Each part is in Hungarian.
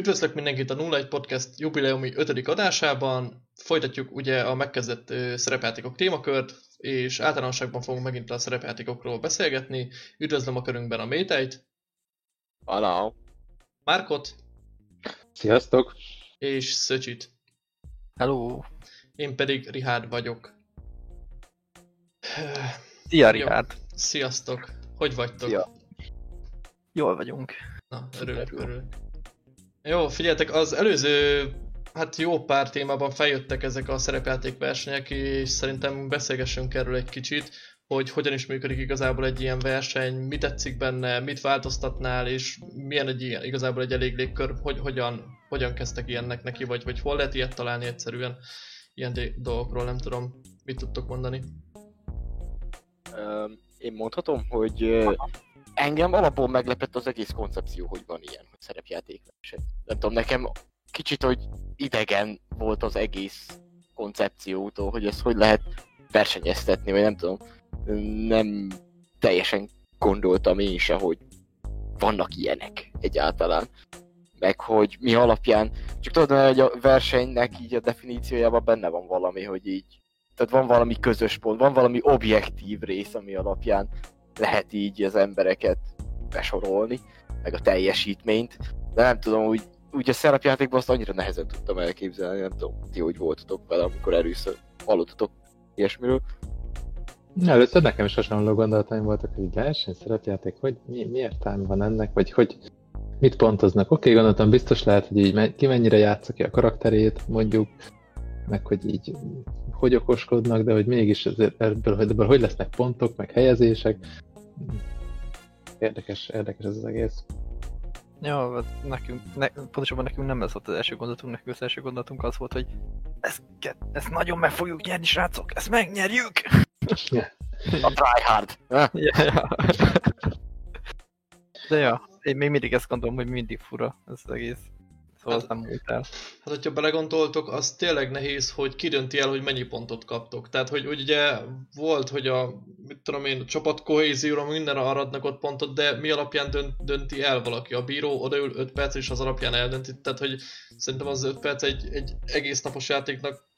Üdvözlök mindenkit a 01 Podcast jubileumi 5. adásában. Folytatjuk ugye a megkezdett szerepjátékok témakört, és általánosságban fogunk megint a szerepjátékokról beszélgetni. Üdvözlöm a körünkben a Métejt, Hello. Márkot Sziasztok! és Szöcsit. Hello! Én pedig Rihárd vagyok. Szia, Jó. Richard! Sziasztok! Hogy vagytok? Szia. Jól vagyunk. Na, örülök, örülök. Jó, figyeljetek, az előző, hát jó pár témában feljöttek ezek a szerepjáték versenyek, és szerintem beszélgessünk erről egy kicsit, hogy hogyan is működik igazából egy ilyen verseny, mi tetszik benne, mit változtatnál, és milyen egy ilyen, igazából egy elég légkör, hogy hogyan, hogyan kezdtek ilyennek neki, vagy, vagy hol lehet ilyet találni egyszerűen, ilyen dolgokról, nem tudom, mit tudtok mondani. Öm, Én mondhatom, hogy ö, engem alapból meglepett az egész koncepció, hogy van ilyen hogy szerepjáték verseny. Nem tudom, nekem kicsit, hogy idegen volt az egész koncepciótól, hogy ezt hogy lehet versenyeztetni, vagy nem tudom. Nem teljesen gondoltam én se, hogy vannak ilyenek egyáltalán. Meg hogy mi alapján, csak tudod, hogy a versenynek így a definíciójában benne van valami, hogy így tehát van valami közös pont, van valami objektív rész, ami alapján lehet így az embereket besorolni, meg a teljesítményt, de nem tudom, úgy, úgy a szerepjátékban azt annyira nehezen tudtam elképzelni, nem tudom, ti hogy voltatok vele, amikor először hallottatok ilyesmiről. Először nekem is hasonló gondolataim voltak, hogy verseny, szerepjáték, hogy mi, mi értelme van ennek, vagy hogy mit pontoznak. Oké, gondoltam, biztos lehet, hogy így ki mennyire játsza ki a karakterét, mondjuk, meg hogy így hogy okoskodnak, de hogy mégis ezért ebből, hogy ebből hogy lesznek pontok, meg helyezések. Érdekes, érdekes ez az egész. Ja, hát nekünk, ne, pontosabban nekünk nem ez volt az első gondolatunk, nekünk az első gondolatunk az volt, hogy ezt, ezt nagyon meg fogjuk nyerni, srácok, ezt megnyerjük! A tryhard! Ha? ja, ja. De ja, én még mindig ezt gondolom, hogy mindig fura ez az egész. Szóval az nem múlt el. Hát, hogyha belegondoltok, az tényleg nehéz, hogy ki dönti el, hogy mennyi pontot kaptok. Tehát, hogy, hogy ugye volt, hogy a, mit tudom én, a csapat kohézióra mindenre aradnak ott pontot, de mi alapján dönt, dönti el valaki? A bíró odaül 5 perc, és az alapján eldönti. Tehát, hogy szerintem az 5 perc egy, egy egész napos játéknak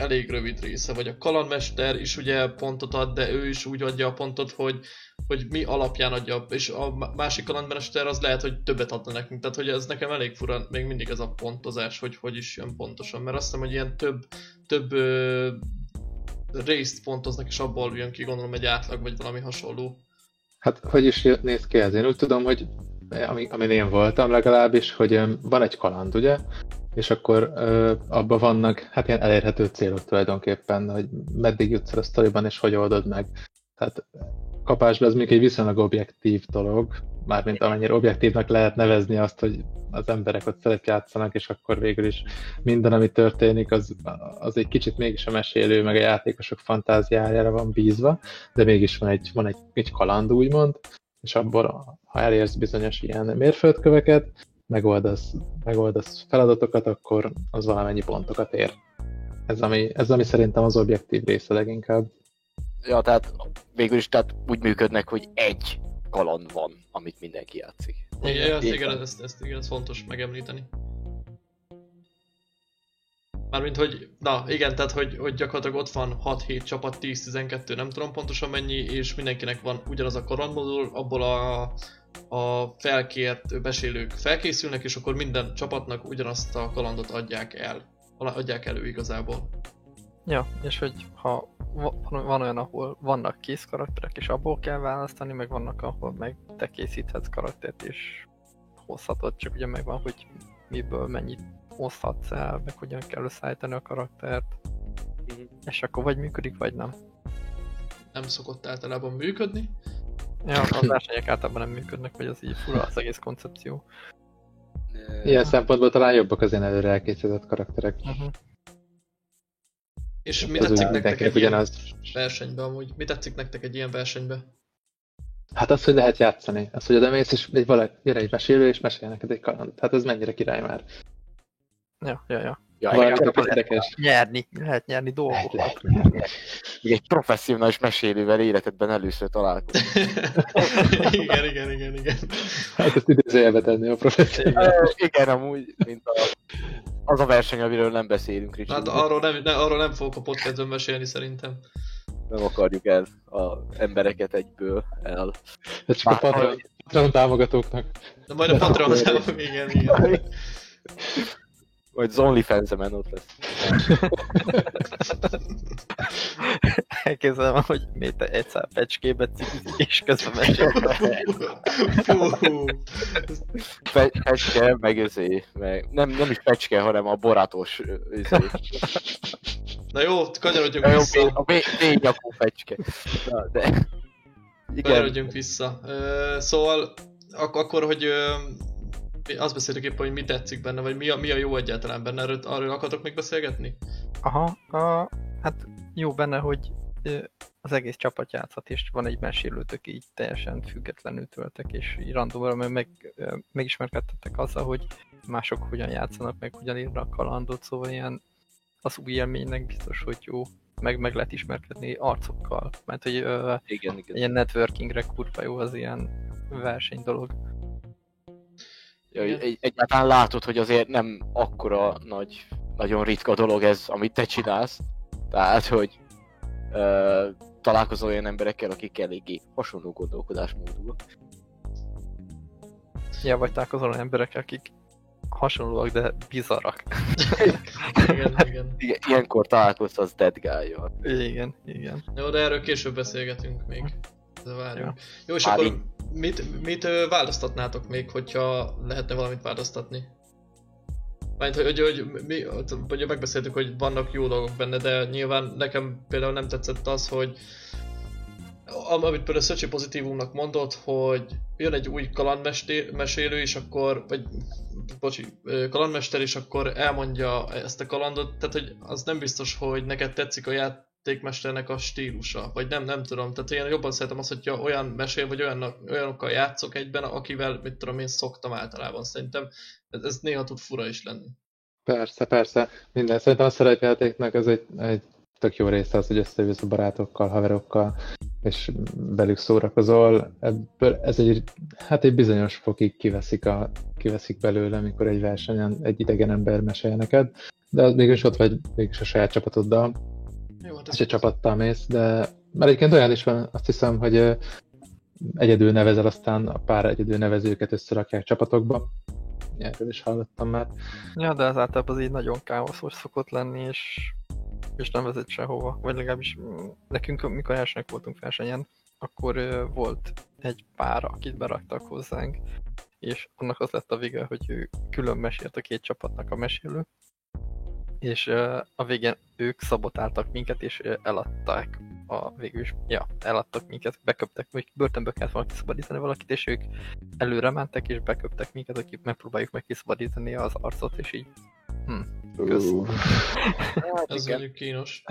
elég rövid része. Vagy a kalandmester is ugye pontot ad, de ő is úgy adja a pontot, hogy, hogy mi alapján adja, és a másik kalandmester az lehet, hogy többet adna nekünk, tehát hogy ez nekem elég fura, még mindig ez a pontozás, hogy hogy is jön pontosan, mert azt hiszem, hogy ilyen több, több ö, részt pontoznak, és abból jön ki, gondolom egy átlag, vagy valami hasonló. Hát, hogy is néz ki ez? Én úgy tudom, hogy ami, amin én voltam legalábbis, hogy van egy kaland, ugye? És akkor ö, abban vannak hát ilyen elérhető célok tulajdonképpen, hogy meddig jutsz el a sztoriban, és hogy oldod meg. Tehát kapásban ez még egy viszonylag objektív dolog, mármint amennyire objektívnak lehet nevezni azt, hogy az emberek ott szerepjátszanak, és akkor végül is minden, ami történik, az, az egy kicsit mégis a mesélő, meg a játékosok fantáziájára van bízva, de mégis van egy, van egy, egy kaland, úgymond, és abból, ha elérsz bizonyos ilyen mérföldköveket, megoldasz, megoldasz feladatokat, akkor az valamennyi pontokat ér. Ez ami, ez ami szerintem az objektív része leginkább. Ja, tehát végül is tehát úgy működnek, hogy egy kaland van, amit mindenki játszik. Igen, ezt, igen, ezt, ezt, igen, ez fontos megemlíteni. Mármint, hogy, na igen, tehát, hogy, hogy gyakorlatilag ott van 6-7 csapat, 10-12, nem tudom pontosan mennyi, és mindenkinek van ugyanaz a kalandmodul, abból a, a felkért besélők felkészülnek, és akkor minden csapatnak ugyanazt a kalandot adják el. Adják elő igazából. Ja, és hogy ha va- van olyan, ahol vannak kész karakterek, és abból kell választani, meg vannak, ahol meg te készíthetsz karaktert, és hozhatod, csak ugye megvan, hogy miből mennyit hozhatsz el, meg hogyan kell összeállítani a karaktert, Mhm. és akkor vagy működik, vagy nem. Nem szokott általában működni. Ja, a versenyek általában nem működnek, vagy az így fura az egész koncepció. Ilyen szempontból talán jobbak az ilyen előre elkészített karakterek. Uh-huh. És mi Az tetszik nektek egy ilyen ugyanaz. versenybe amúgy? Mi tetszik nektek egy ilyen versenybe? Hát az, hogy lehet játszani. Az, hogy oda mész, és egy valaki, jön egy mesélő, és mesél neked egy kalandot. Hát ez mennyire király már. Ja, ja, ja. Ja, Valami érdekes. Nyerni, lehet nyerni dolgokat. Lehet, lehet. még egy professzionális mesélővel életedben először találkozol. igen, igen, igen, igen. Hát ezt idézőjelbe tenni a professzor. Ö, Igen, amúgy, mint a, az a verseny, amiről nem beszélünk, Ricsi. Hát arról nem, ne, arról nem fogok a podcastben mesélni szerintem. Nem akarjuk el az embereket egyből el. Ez csak a Bár- Patreon, Patreon támogatóknak. De majd a Patreon, igen, igen. Vagy az OnlyFans-emen ott lesz. Elképzelem, hogy Méte egy szál fecskébe cigizik, és közben mesél. Fecske, meg izé, meg nem, nem is fecske, hanem a borátos ö, izé. Na jó, kanyarodjunk A jó, vissza. a vé- vényakú fecske. Na, de... Igen, Kanyarodjunk vissza. Ö, szóval ak- akkor, hogy azt beszéltük éppen, hogy mi tetszik benne, vagy mi a, mi a jó egyáltalán benne, erről, arról akartok még beszélgetni? Aha, a, hát jó benne, hogy ö, az egész csapat játszhat, és van egy mesélőtök így teljesen függetlenül töltek, és így randomra meg, meg, megismerkedtettek azzal, hogy mások hogyan játszanak, meg hogyan írnak kalandot, szóval ilyen az új élménynek biztos, hogy jó, meg, meg lehet ismerkedni arcokkal, mert hogy ö, igen, igen. ilyen networkingre kurva jó az ilyen verseny dolog. Egy, egyáltalán látod, hogy azért nem akkora nagy, nagyon ritka dolog ez, amit te csinálsz. Tehát, hogy ö, találkozol olyan emberekkel, akik eléggé hasonló gondolkodásmódúak. Ja, vagy találkozol olyan emberek, akik hasonlóak, de bizarak. Igen, igen. Igen, ilyenkor találkozsz az dead guy -jal. Igen, igen. Jó, de erről később beszélgetünk még. De várjunk. Ja. Jó, és Várjunk. akkor mit, mit ö, változtatnátok még, hogyha lehetne valamit változtatni? Mert hogy, hogy, hogy mi, ugye megbeszéltük, hogy vannak jó dolgok benne, de nyilván nekem például nem tetszett az, hogy am- amit például Szöcsi pozitívumnak mondott, hogy jön egy új kalandmesélő, és akkor, vagy, bocsi, kalandmester, és akkor elmondja ezt a kalandot, tehát hogy az nem biztos, hogy neked tetszik a játékmesternek a stílusa, vagy nem, nem tudom, tehát én jobban szeretem azt, hogyha olyan mesél, vagy olyan, olyanokkal játszok egyben, akivel, mit tudom én, szoktam általában, szerintem ez, ez néha tud fura is lenni. Persze, persze. Minden. Szerintem a szerepjátéknak ez egy, egy tök jó része az, hogy összejössz a barátokkal, haverokkal, és velük szórakozol. Ebből ez egy, hát egy bizonyos fokig kiveszik, a, kiveszik belőle, amikor egy versenyen egy idegen ember mesél neked, de az mégis ott vagy mégis a saját csapatoddal, Jó, hát egy csapattal mész, de mert egyébként olyan is van, azt hiszem, hogy egyedül nevezel, aztán a pár egyedül nevezőket összerakják csapatokba. Erről is hallottam már. Ja, de az általában az így nagyon káoszos szokott lenni, és, és nem vezet sehova. Vagy legalábbis mm, nekünk, mikor elsőnek voltunk versenyen, akkor volt egy pár, akit beraktak hozzánk, és annak az lett a vége, hogy ő külön mesélt a két csapatnak a mesélő, és ö, a végén ők szabotáltak minket, és ö, eladták a végül is, ja, eladtak minket, beköptek, vagy börtönbe kellett volna kiszabadítani valakit, és ők előre mentek, és beköptek minket, akik megpróbáljuk meg kiszabadítani az arcot, és így Kösz. Ú, Hát Ez mondjuk kínos.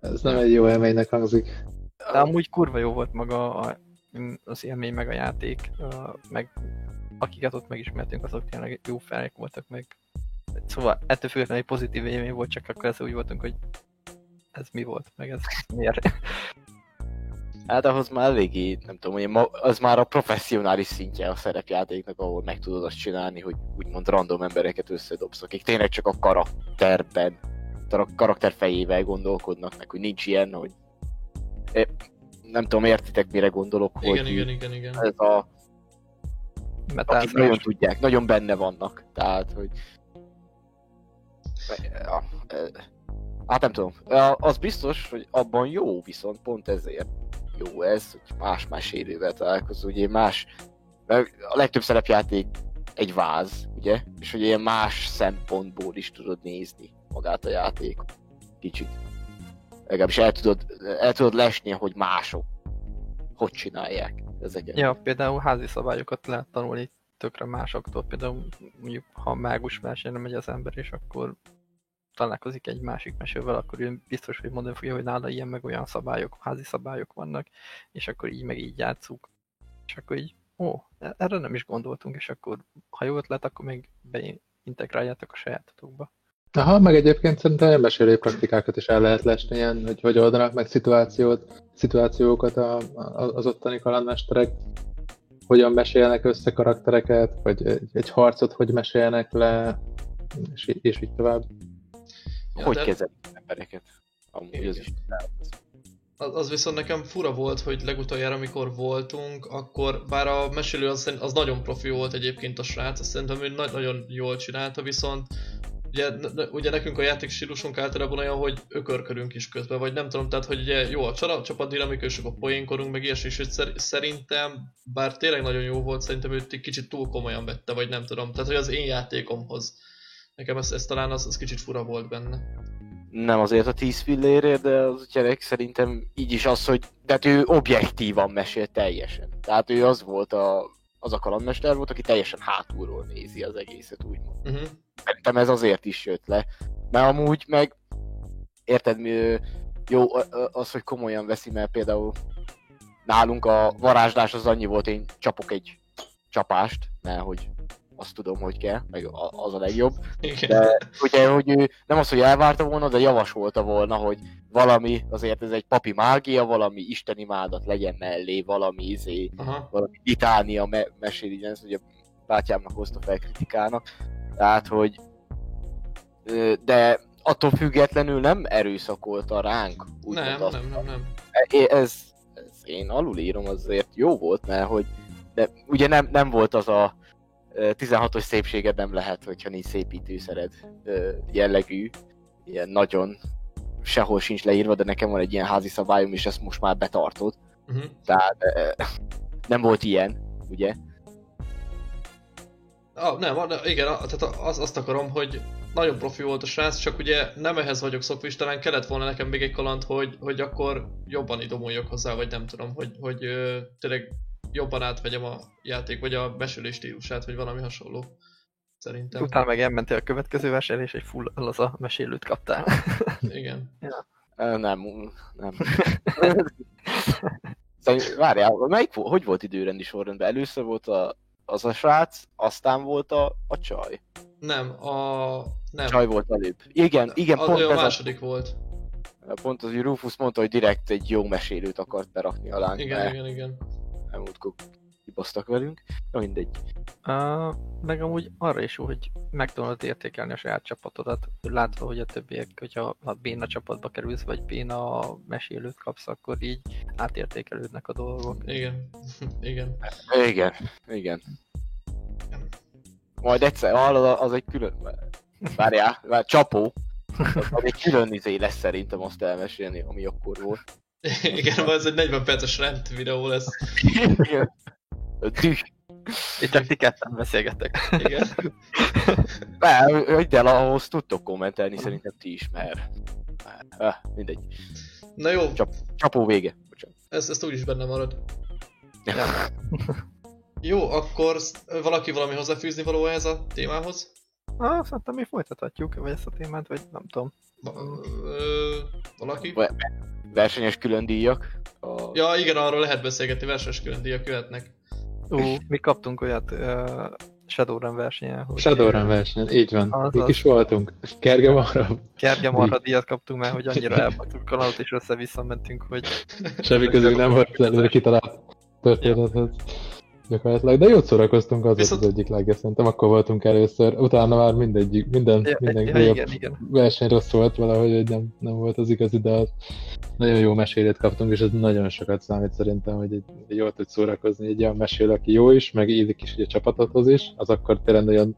Ez nem egy jó élménynek hangzik. De amúgy kurva jó volt maga a, az élmény, meg a játék, meg akiket ott megismertünk, azok tényleg jó fejek voltak, meg szóval ettől függetlenül egy pozitív élmény volt, csak akkor ez úgy voltunk, hogy ez mi volt, meg ez miért. Hát ahhoz már eléggé, nem tudom, hogy az már a professzionális szintje a szerepjátéknak, ahol meg tudod azt csinálni, hogy úgymond random embereket összedobsz, akik tényleg csak a karakterben, a karakter fejével gondolkodnak, meg hogy nincs ilyen, hogy é, nem tudom, értitek mire gondolok, Igen, hogy igen, igen, igen. ez a, Mert akik nagyon tudják, nagyon benne vannak, tehát, hogy ja, hát nem tudom, az biztos, hogy abban jó, viszont pont ezért jó ez, hogy más mesélővel találkozol, ugye más, a legtöbb szerepjáték egy váz, ugye, és hogy ilyen más szempontból is tudod nézni magát a játékot, kicsit. Legalábbis el tudod, el tudod lesni, hogy mások hogy csinálják ezeket. Ja, például házi szabályokat lehet tanulni tökre másoktól. Például mondjuk, ha mágus versenyre megy az ember, és akkor találkozik egy másik mesővel, akkor ő biztos, hogy mondani fogja, hogy nála ilyen meg olyan szabályok, házi szabályok vannak, és akkor így meg így játszuk. És akkor így, ó, erre nem is gondoltunk, és akkor ha jó ötlet, akkor még beintegráljátok a sajátotokba. Aha, meg egyébként szerintem ilyen mesélő praktikákat is el lehet lesni, ilyen, hogy hogy oldanak meg szituációt, szituációkat a, a, az ottani kalandmesterek, hogyan mesélnek össze karaktereket, vagy egy, egy harcot hogy mesélnek le, és, és így tovább. Ja, hogy de- kezelik az embereket. Amúgy az is. Az, az viszont nekem fura volt, hogy legutoljára, amikor voltunk, akkor bár a mesélő az, az nagyon profi volt egyébként a srác, azt szerintem ő na- nagyon jól csinálta, viszont ugye, ne- ugye nekünk a játékstílusunk általában olyan, hogy ökörkörünk is közben, vagy nem tudom, tehát hogy ugye jó a csapat dinamika, és a poénkorunk, meg ilyesmi, és szerintem, bár tényleg nagyon jó volt, szerintem őt egy kicsit túl komolyan vette, vagy nem tudom, tehát hogy az én játékomhoz. Nekem ez, ez talán az, az kicsit fura volt benne. Nem azért a 10 fillérért, de az gyerek szerintem így is az, hogy tehát ő objektívan mesél teljesen. Tehát ő az volt a, az a kalandmester volt, aki teljesen hátulról nézi az egészet, úgymond. Uh-huh. Szerintem ez azért is jött le. Mert amúgy meg, érted, mi, jó az, hogy komolyan veszi, mert például nálunk a varázslás az annyi volt, én csapok egy csapást, mert hogy azt tudom, hogy kell, meg az a legjobb. Igen. De ugye, hogy ő nem az, hogy elvárta volna, de javasolta volna, hogy valami, azért ez egy papi mágia, valami istenimádat legyen mellé, valami izé, Aha. valami litánia me- meséli, ez ugye bátyámnak hozta fel kritikának. Tehát, hogy de attól függetlenül nem erőszakolta ránk. úgymond Nem, nem, nem, nem. É- Ez, ez én alulírom, azért jó volt, mert hogy de ugye nem, nem volt az a 16-os szépséged nem lehet, hogyha nincs szépítőszered jellegű, ilyen nagyon sehol sincs leírva, de nekem van egy ilyen házi szabályom, és ezt most már betartod. Uh-huh. Tehát nem volt ilyen, ugye? Ah, nem, igen, tehát az, azt akarom, hogy nagyon profi volt a srác, csak ugye nem ehhez vagyok szokva, és talán kellett volna nekem még egy kaland, hogy, hogy akkor jobban idomuljak hozzá, vagy nem tudom, hogy, hogy tényleg jobban átvegyem a játék, vagy a mesélés stílusát, vagy valami hasonló. Szerintem. Utána meg elmentél a következő versenyre, és egy full az a mesélőt kaptál. Igen. Ö, Nem, nem. Szerint, várjál, melyik, hogy volt időrendi sorrendben? Először volt a, az a srác, aztán volt a, a csaj. Nem, a... Nem. Csaj volt előbb. Igen, igen, a, pont a ez a, második volt. pont az, hogy Rufus mondta, hogy direkt egy jó mesélőt akart berakni alánk, Igen, mert igen, igen. Elmúltkor kibasztak velünk. Na mindegy. Uh, meg amúgy arra is jó, hogy meg tudod értékelni a saját csapatodat, látva, hogy a többiek, hogyha a béna csapatba kerülsz, vagy béna mesélőt kapsz, akkor így átértékelődnek a dolgok. Igen. igen. Igen, igen. Majd egyszer, hallod, az egy külön... Várjál, vár, csapó. Az egy külön izé lesz szerintem azt elmesélni, ami akkor volt. igen, ez egy 40 perces rend videó lesz. Igen. Düh. Itt csak ti ketten beszélgettek. Igen. Nem, hogy el ahhoz tudtok kommentelni, szerintem ti is, mert... Ah, mindegy. Na jó, Csapó vége. Bocsánat. ez, ezt úgyis benne marad. Ja. Jó, akkor valaki valami hozzáfűzni való ehhez a témához? Ah, szerintem mi folytathatjuk, vagy ezt a témát, vagy nem tudom. Va- ö, valaki? Versenyes külön díjak. A... Ja, igen, arról lehet beszélgetni, verses külön díjak jöhetnek. Ú, mi kaptunk olyat uh, Shadowrun versenyen, hogy Shadowrun versenyen, így van. Az, Mik az. is voltunk. Kerge marra, Kergya marha díjat kaptunk, mert hogy annyira elbattuk kalandot, és össze-vissza mentünk, hogy semmi közük nem volt előre kitalált történethez. Gyakorlatilag, de jót szórakoztunk, az Viszont- az egyik legjobb, szerintem akkor voltunk először, utána már mindegyik, minden, ja, minden ja, igen, igen. verseny rossz volt valahogy, hogy nem, nem volt az igazi, de az nagyon jó mesélét kaptunk, és ez nagyon sokat számít szerintem, hogy egy, egy jól tud szórakozni egy olyan mesél, aki jó is, meg illik is így a csapatodhoz is, az akkor tényleg nagyon,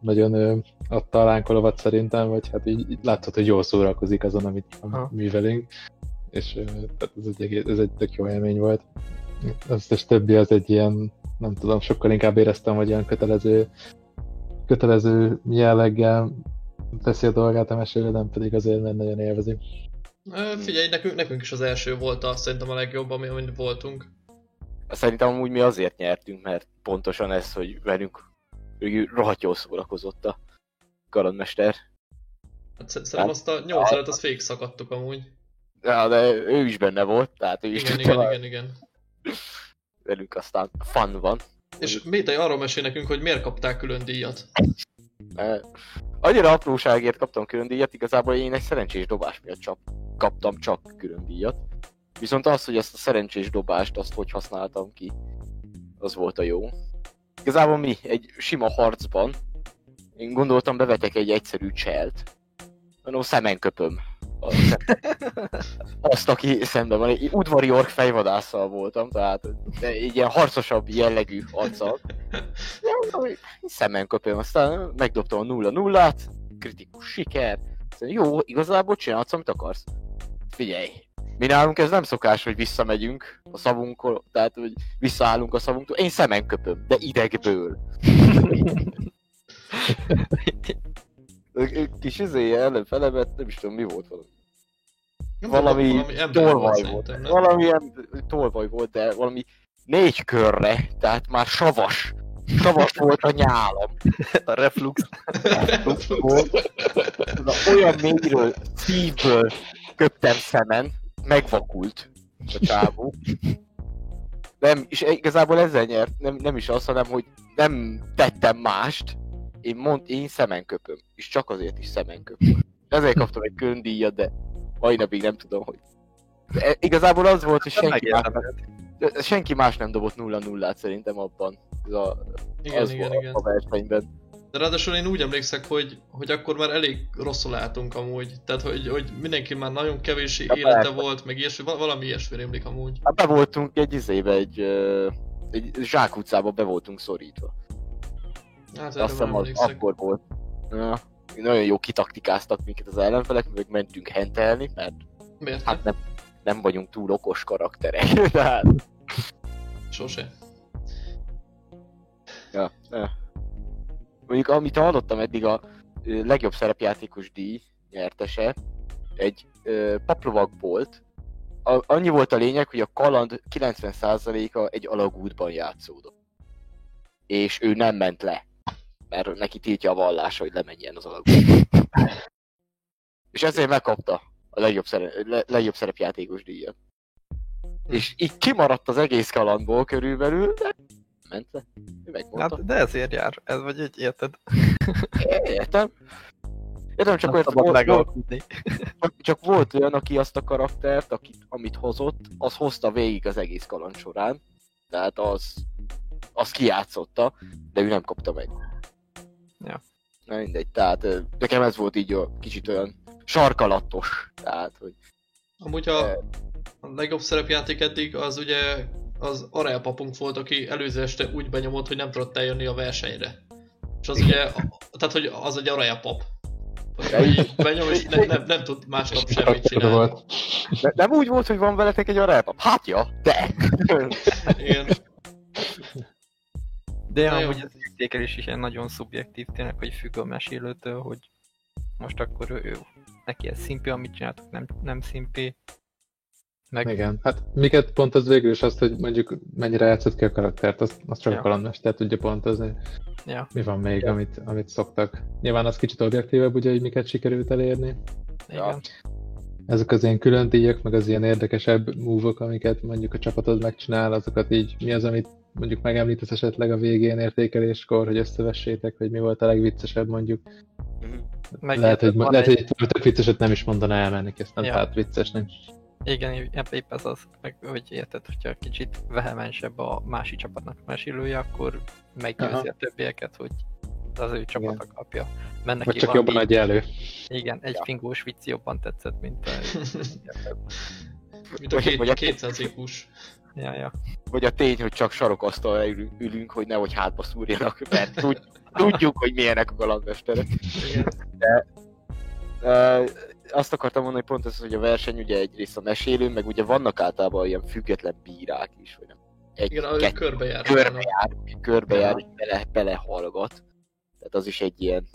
nagyon adta a lánkolovat szerintem, vagy hát így, így láthatod, hogy jól szórakozik azon, amit, amit művelünk, és tehát ez egy, ez egy tök jó élmény volt. Az összes többi az egy ilyen, nem tudom, sokkal inkább éreztem, hogy ilyen kötelező, kötelező jelleggel teszi a dolgát a mesélő, nem pedig azért, mert nagyon élvezi. Figyelj, nekünk, nekünk is az első volt a, szerintem a legjobb, ami, amin voltunk. Szerintem amúgy mi azért nyertünk, mert pontosan ez, hogy velünk ő rohadt jól szórakozott a kalandmester. Hát sz- szerintem azt a 8 előtt azt végig szakadtuk amúgy. Ja, de ő is benne volt, tehát ő is Igen, tudta igen, igen, igen. Velünk aztán fun van. És Métai arról mesél nekünk, hogy miért kapták külön díjat. Mert annyira apróságért kaptam külön díjat, igazából én egy szerencsés dobás miatt csak kaptam csak külön díjat. Viszont az, hogy ezt a szerencsés dobást, azt hogy használtam ki, az volt a jó. Igazából mi? Egy sima harcban, én gondoltam bevetek egy egyszerű cselt, no, szemen köpöm. Azt, aki szemben van. Egy udvari ork fejvadásszal voltam, tehát egy ilyen harcosabb jellegű arccal. Szemen köpöm, aztán megdobtam a nulla nullát, kritikus siker. Aztán, jó, igazából csinálsz, amit akarsz. Figyelj, mi nálunk ez nem szokás, hogy visszamegyünk a szavunkról, tehát hogy visszaállunk a szavunktól. Én szemen köpöm, de idegből. Kis izéje ellenfelemet, nem is tudom mi volt valami. Nem valami tudom, valami tolvaj volt volt. szerintem, nem? Valami em- tolvaj volt, de valami négy körre, tehát már savas. Savas volt a nyálam. A reflux. volt. Na, olyan mélyről, szívből köptem szemen, megvakult a csávó. Nem, és igazából ezzel nyert, nem, nem is az, hanem hogy nem tettem mást, én mond, én szemen köpöm, és csak azért is szemen köpöm. Ezért kaptam egy külön díjat, de mai napig nem tudom, hogy... De igazából az volt, hogy senki más, senki más nem dobott 0 0 szerintem abban. Ez a, Igen, az igen, volt igen. a versenyben. De ráadásul én úgy emlékszek, hogy, hogy akkor már elég rosszul álltunk amúgy. Tehát, hogy, hogy mindenki már nagyon kevés Ja, élete persze. volt, meg ilyesmi, val- valami ilyesmi rémlik amúgy. Hát be voltunk egy izébe, egy, egy zsákutcába be voltunk szorítva. Hát Azt hiszem az akkor volt. Ja, nagyon jó kitaktikáztak minket az ellenfelek, meg mentünk hentelni, mert Miért? hát nem, nem vagyunk túl okos karakterek. Tehát, Sose. ja, ja. Mondjuk amit hallottam eddig a legjobb szerepjátékos díj nyertese, egy ö, paplovag volt. A, annyi volt a lényeg, hogy a kaland 90%-a egy alagútban játszódott. És ő nem ment le. Mert neki tiltja a vallása, hogy lemenjen az alagútba. És ezért megkapta a legjobb, szere- le, legjobb szerepjátékos díjat. És így kimaradt az egész kalandból körülbelül, de ment le. Ő megmondta. Hát, de ezért jár. Ez vagy egy, érted? Értem. Értem, csak, olyan, volt, csak, csak volt olyan, aki azt a karaktert, akit, amit hozott, az hozta végig az egész kaland során. Tehát az, az kijátszotta, de ő nem kapta meg. Ja. Na mindegy, tehát nekem ez volt így a kicsit olyan sarkalatos. Tehát, hogy Amúgy a, a legjobb szerepjáték eddig az ugye az Arel papunk volt, aki előző este úgy benyomott, hogy nem tudott eljönni a versenyre. És az ugye, a, tehát hogy az egy Arel pap. Benyom, és ne, nem, nem tud másnap semmit csinálni. volt. de, nem úgy volt, hogy van veletek egy aránypap? Hát ja, de! Igen. De Na amúgy az értékelés is ilyen nagyon szubjektív, tényleg, hogy függ a mesélőtől, hogy most akkor ő, ő neki ez szimpi, amit csináltok, nem, nem szimpi. Meg Igen, hát miket pont az végül is azt, hogy mondjuk mennyire játszott ki a karaktert, azt, azt csak Ja. a kalandmester tudja pontozni. Ja. Mi van még, amit, amit szoktak. Nyilván az kicsit objektívebb, ugye, hogy miket sikerült elérni. Ja. igen. Ezek az ilyen külön díjak, meg az ilyen érdekesebb múvok, amiket mondjuk a csapatod megcsinál, azokat így mi az, amit mondjuk megemlítesz esetleg a végén értékeléskor, hogy összevessétek, hogy mi volt a legviccesebb mondjuk. Meg lehet, hogy, lehet, egy- hogy egy tök vicceset nem is mondaná el, mert neki ezt nem Ja. ja. vicces, nem? Igen, épp, épp ez az, meg, hogy érted, hogyha kicsit vehemensebb a másik csapatnak a mesélője, akkor meggyőzi Aha. a többiek, hogy az ő csapata kapja. Mennek Vagy csak jobban adja elő. Igen, egy Ja. fingós vicc jobban tetszett, mint a... Mint a két, vagy a- 200 ékus. Ja, ja. Vagy a tény, hogy csak sarokasztalra ülünk, hogy nehogy hátba szúrjanak, mert tud, tudjuk, hogy milyenek a kalandmesterek. Igen. Uh, azt akartam mondani, hogy pont ez, hogy a verseny ugye egyrészt a mesélő, meg ugye vannak általában ilyen független bírák is, vagy nem. Egy, Igen, kettő, körbe jár. körbe jár, körbe jár, és bele, belehallgat. Tehát az is egy ilyen...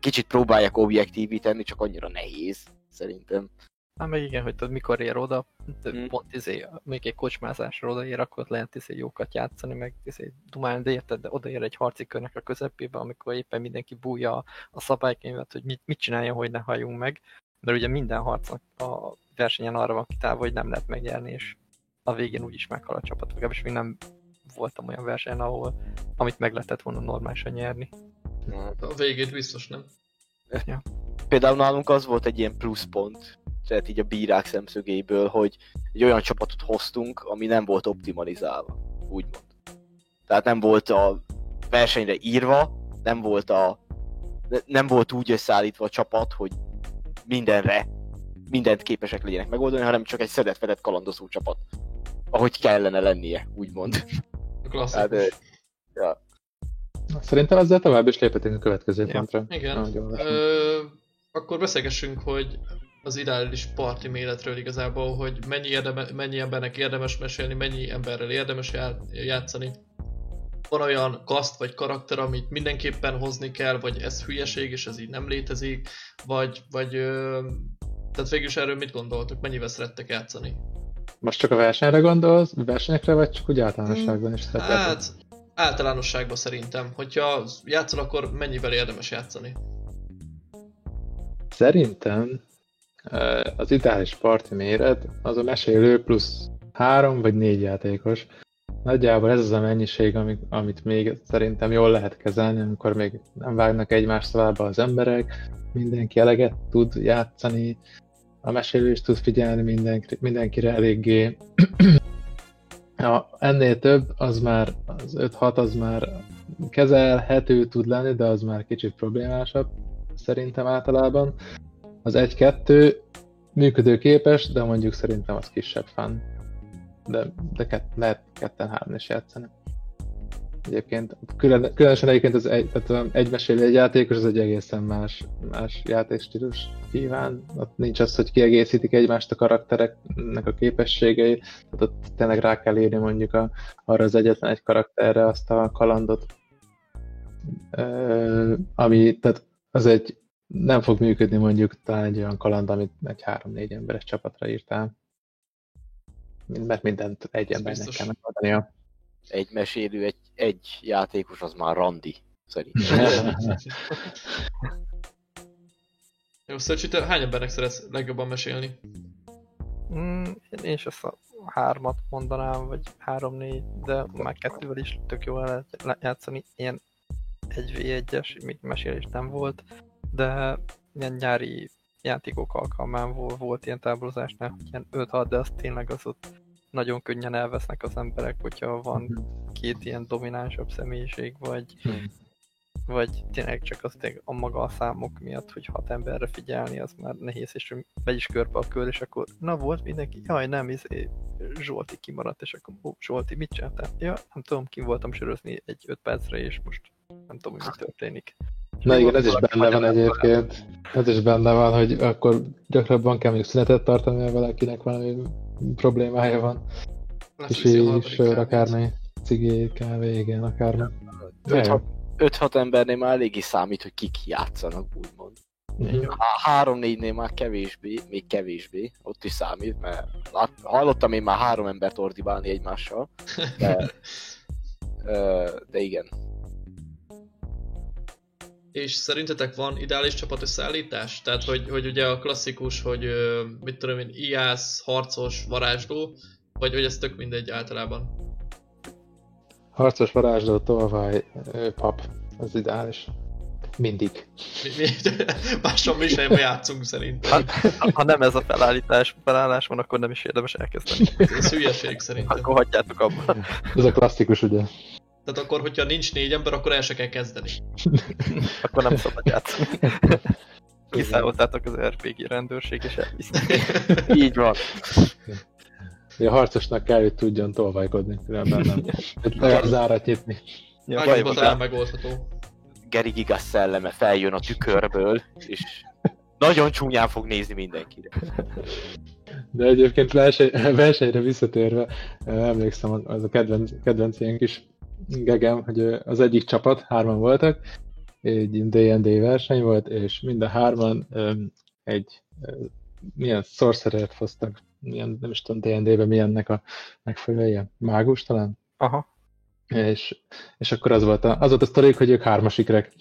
Kicsit próbálják objektívíteni, csak annyira nehéz, szerintem. Hát meg igen, hogy tudod, mikor ér oda, Hmm. pont izé, még egy kocsmázásra odaér, akkor ott lehet izé jókat játszani, meg izé dumálni, de érted, de odaér egy harci körnek a közepébe, amikor éppen mindenki bújja a, szabálykönyvet, hogy mit, mit csináljon, hogy ne halljunk meg. Mert ugye minden harcnak a versenyen arra van kitálva, hogy nem lehet megnyerni, és a végén úgyis meghal a csapat, legalábbis még nem voltam olyan versenyen, ahol amit meg lehetett volna normálisan nyerni. A végét biztos nem. Ja. Például nálunk az volt egy ilyen pluszpont, tehát így a bírák szemszögéből, hogy egy olyan csapatot hoztunk, ami nem volt optimalizálva, úgymond. Tehát nem volt a versenyre írva, nem volt a ne- nem volt úgy összeállítva a csapat, hogy mindenre, mindent képesek legyenek megoldani, hanem csak egy szedett-fedett kalandozó csapat. Ahogy kellene lennie, úgymond. Klasszikus. Hát, ja. Szerintem ezzel tovább is léphetünk a következő Ja. pontra. Igen. Ö, akkor beszélgessünk, hogy az ideális parti méretről igazából, hogy mennyi, érdeme, mennyi embernek érdemes mesélni, mennyi emberrel érdemes já- játszani. Van olyan kaszt vagy karakter, amit mindenképpen hozni kell, vagy ez hülyeség, és ez így nem létezik, vagy, vagy tehát végül is erről mit gondoltok, mennyivel szerettek játszani? Most csak a versenyre gondolsz, versenyekre, vagy csak úgy általánosságban is szeretnél? Hát, általánosságban szerintem, hogyha játszol, akkor mennyivel érdemes játszani? Szerintem az ideális parti méret az a mesélő plusz három vagy négy játékos. Nagyjából ez az a mennyiség, amit, még szerintem jól lehet kezelni, amikor még nem vágnak egymás szavába az emberek, mindenki eleget tud játszani, a mesélő is tud figyelni mindenki, mindenkire eléggé. Ja, ennél több, az már, az 5-6 az már kezelhető tud lenni, de az már kicsit problémásabb szerintem általában. Az 1-2 működőképes, de mondjuk szerintem az kisebb fan. De, de kett, lehet ketten három is játszani. Egyébként, külön, különösen egyébként az egy, tehát az egymesélő egy játékos, az egy egészen más, más játékstílus kíván. Ott nincs az, hogy kiegészítik egymást a karaktereknek a képességei, tehát ott tényleg rá kell írni mondjuk a, arra az egyetlen egy karakterre azt a kalandot, ami, tehát az egy nem fog működni mondjuk talán egy olyan kaland, amit egy három-négy emberes csapatra írtál. Mert mindent egy embernek kell megoldania. Egy mesélő, egy, egy játékos, az már randi, szerintem. Jó, Szöcsi, te hány embernek szeretsz legjobban mesélni? Mm, én is ezt a hármat mondanám, vagy három-négy, de már kettővel is tök jól lehet le- játszani. Ilyen 1v1-es, még mesélés nem volt, de ilyen nyári játékok alkalmán volt, ilyen táblázásnál, hogy ilyen 5-6, de az tényleg az ott nagyon könnyen elvesznek az emberek, hogyha van két ilyen dominánsabb személyiség, vagy, Hmm. vagy tényleg csak az tényleg a maga a számok miatt, hogy hat emberre figyelni, az már nehéz, és megy is körbe a kör, és akkor na volt mindenki, jaj nem, izé, Zsolti kimaradt, és akkor ó, Zsolti, mit csináltál? Ja, nem tudom, ki voltam sörözni egy 5 percre, és most nem tudom, hogy mi történik. Na igen, ez is benne van egyébként. Ez is benne van, hogy akkor gyakrabban kell mondjuk szünetet tartani, mert valakinek valami problémája van. Lesz a harmadik sör, akármi, cigé, kávé, igen, akármi. Öt-hat 5-6 embernél már eléggé számít, hogy kik játszanak, úgymond. Mhm. Há- 3-4-nél már kevésbé, még kevésbé, ott is számít, mert lát, hallottam én már három embert ordibálni egymással, de, de igen. És szerintetek van ideális csapat összeállítás? Tehát, hogy, hogy ugye a klasszikus, hogy mit tudom én, iász, harcos, varázsló, vagy hogy ez tök mindegy általában? Harcos varázsló, tolvaj, pap. Az ideális. Mindig. Mi, mi, máson mi sem játszunk szerintem. Ha, ha nem ez a felállítás, felállás van, akkor nem is érdemes elkezdeni. Ez hülyeség szerintem. Akkor hagyjátok abba. Ez a klasszikus, ugye? Tehát akkor, hogyha nincs négy ember, akkor el se kell kezdeni. Akkor nem szabad játszani. Kiszállottátok az RPG rendőrség, és elvisznek. Így van. A harcosnak kell, hogy tudjon tolvajkodni, különben nem. Legalább zárat nyitni. Ja, Nagyon elmegoldható. Geri Gigas szelleme feljön a tükörből, és nagyon csúnyán fog nézni mindenkire. De egyébként verseny, versenyre visszatérve, eh, emlékszem, az a kedvenc, kedvenc ilyen kis gegem, hogy az egyik csapat, hárman voltak, egy D&D verseny volt, és mind a hárman egy milyen sorcerert hoztak, milyen, nem is tudom D&D-ben milyennek a megfelelője, mágus talán? Aha. És, és akkor az volt a, az volt a sztorik, hogy ők hármasikrek.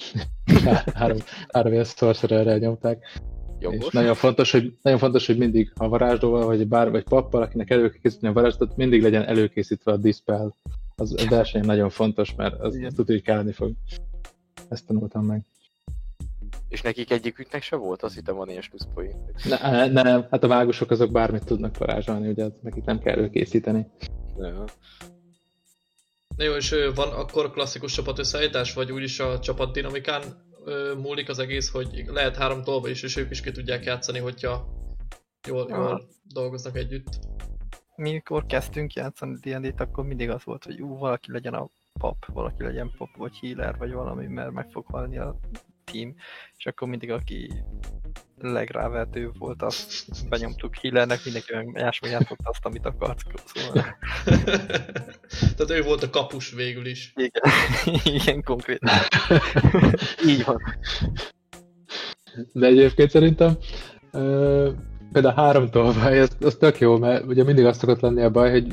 három, három ilyen sorcererrel nyomták. Jogos. És nagyon fontos, hogy, nagyon fontos, hogy mindig a varázslóval, vagy bár vagy pappal, akinek elő kell készíteni a varázslatot, mindig legyen előkészítve a dispel. Az a verseny nagyon fontos, mert az Igen. tudja, hogy kelleni fog. Ezt tanultam meg. És nekik egyiküknek se volt, azt hittem van ilyen slusszpoint. Ne, ne, nem, hát a mágusok azok bármit tudnak varázsolni, ugye nekik nem kell előkészíteni. Ja. Na jó, és van akkor klasszikus csapat összeállítás, vagy úgyis a csapat dinamikán múlik az egész, hogy lehet három tolva is, és ők is ki tudják játszani, hogyha jól, jól dolgoznak együtt. Mikor kezdtünk játszani D&D-t, akkor mindig az volt, hogy ú, valaki legyen a pap, valaki legyen pap, vagy healer, vagy valami, mert meg fog halni a team, és akkor mindig aki legrávető volt, azt benyomtuk healernek, mindenki máshogy játszott azt, amit akart. Szóval, Tehát ő volt a kapus végül is. igen, igen, konkrétan. Így van. De egyébként szerintem például a három tolvaj, az, az tök jó, mert ugye mindig azt szokott lenni a baj, hogy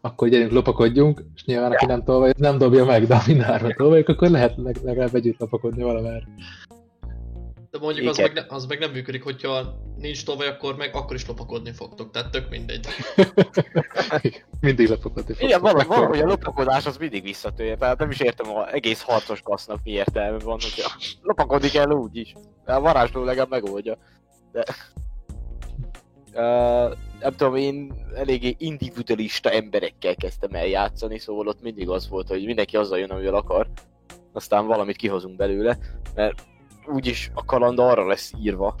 akkor gyerünk, lopakodjunk, és nyilván aki nem tolvaj, nem dobja meg, de ha mind három tolvajok, akkor lehet leg- legalább együtt lopakodni valamerre. De mondjuk az meg, ne, az meg nem működik, hogyha nincs tolvaj, akkor meg akkor is lopakodni fogtok, tehát tök mindegy. mindig lopakodni fogtok. Igen, valahogy, valahogy a lopakodás az mindig visszatője, tehát nem is értem az egész harcos klassznak mi értelme van, hogy lopakodni kell úgy is. De a varázsló legalább megoldja. De... Uh, nem tudom, én eléggé individualista emberekkel kezdtem el játszani, szóval ott mindig az volt, hogy mindenki azzal jön, amivel akar, aztán valamit kihozunk belőle, mert úgyis a kaland arra lesz írva,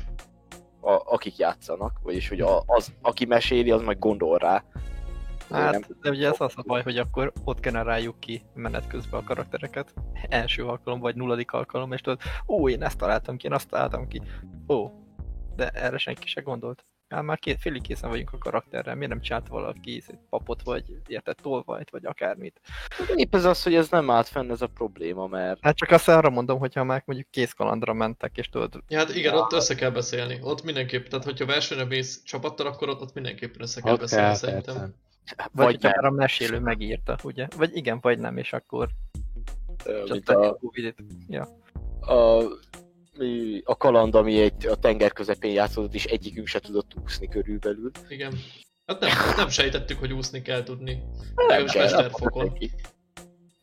a, akik játszanak, vagyis hogy a, az, aki meséli, az meg gondol rá. Nem- Hát, de ugye ez az a baj, hogy akkor ott generáljuk ki menet közben a karaktereket. Első alkalom, vagy nulladik alkalom, és tudod, ó, én ezt találtam ki, én azt találtam ki. Ó, de erre senki se gondolt. Hát már két, félig készen vagyunk a karakterrel, miért nem csinált valaki papot, vagy érted, tolvajt, vagy akármit. Épp ez az, hogy ez nem állt fenn ez a probléma, mert Hát csak azt arra mondom, hogyha már mondjuk kézkalandra mentek, és tudod, Ja, hát igen, ott össze kell beszélni. Ott mindenképp, tehát hogyha versenyre mész csapattal, akkor ott, ott mindenképpen össze kell Ott beszélni kell, szerintem. persze. vagy, vagy nem, már a mesélő megírta, ugye? Vagy igen, vagy nem, és akkor ö, csak mint a, Ja. a, a kaland, ami egy, a tenger közepén játszódott, és egyikünk se tudott úszni körülbelül. Igen. Hát nem, nem sejtettük, hogy úszni kell tudni. Nem kell, mesterfokon.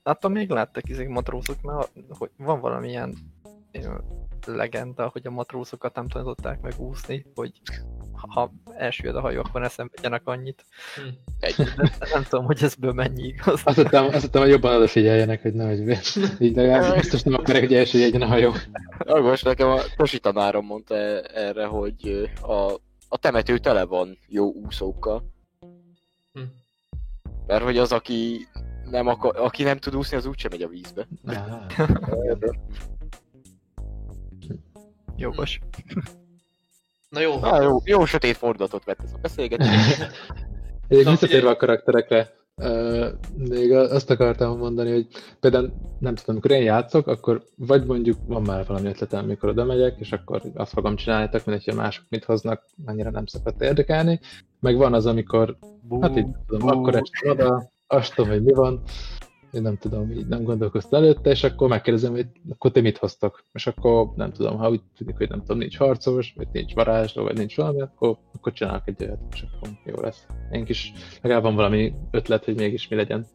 Attól még láttak izék matrózoknál, hogy van valamilyen legenda, hogy a matrózokat nem tanították meg úszni, hogy ha elsüllyed a hajó, akkor ne szenvedjenek annyit. Hm. Egy, De nem tudom, hogy ezből mennyi igaz. Azt hittem, azt hittem, hogy jobban odafigyeljenek, hogy nehogy így legalább biztos nem akarják, hogy elsüllyedjen a hajó. Most nekem a Tosi tanárom mondta e- erre, hogy a, a temető tele van jó úszókkal. Hm. Mert hogy az, aki nem, akar, aki nem tud úszni, az úgysem megy a vízbe. Jogos. Na jó, Na, jó, jó sötét fordulatot vett ez a beszélgetés. Na, visszatérve a karakterekre, még azt akartam mondani, hogy például nem tudom, amikor én játszok, akkor vagy mondjuk van már valami ötletem, amikor oda megyek, és akkor azt fogom csinálni, tök mindegy, hogy a mások mit hoznak, annyira nem szokott érdekelni. Meg van az, amikor, hát így tudom, akkor estem oda, azt tudom, hogy mi van, én nem tudom, így nem gondolkoztam előtte, és akkor megkérdezem, hogy akkor ti mit hoztok? És akkor nem tudom, ha úgy tűnik, hogy nem tudom, nincs harcos, vagy nincs varázsló, vagy nincs valami, akkor, akkor csinálok egy olyat, és akkor jó lesz. Én is legalább van valami ötlet, hogy mégis mi legyen.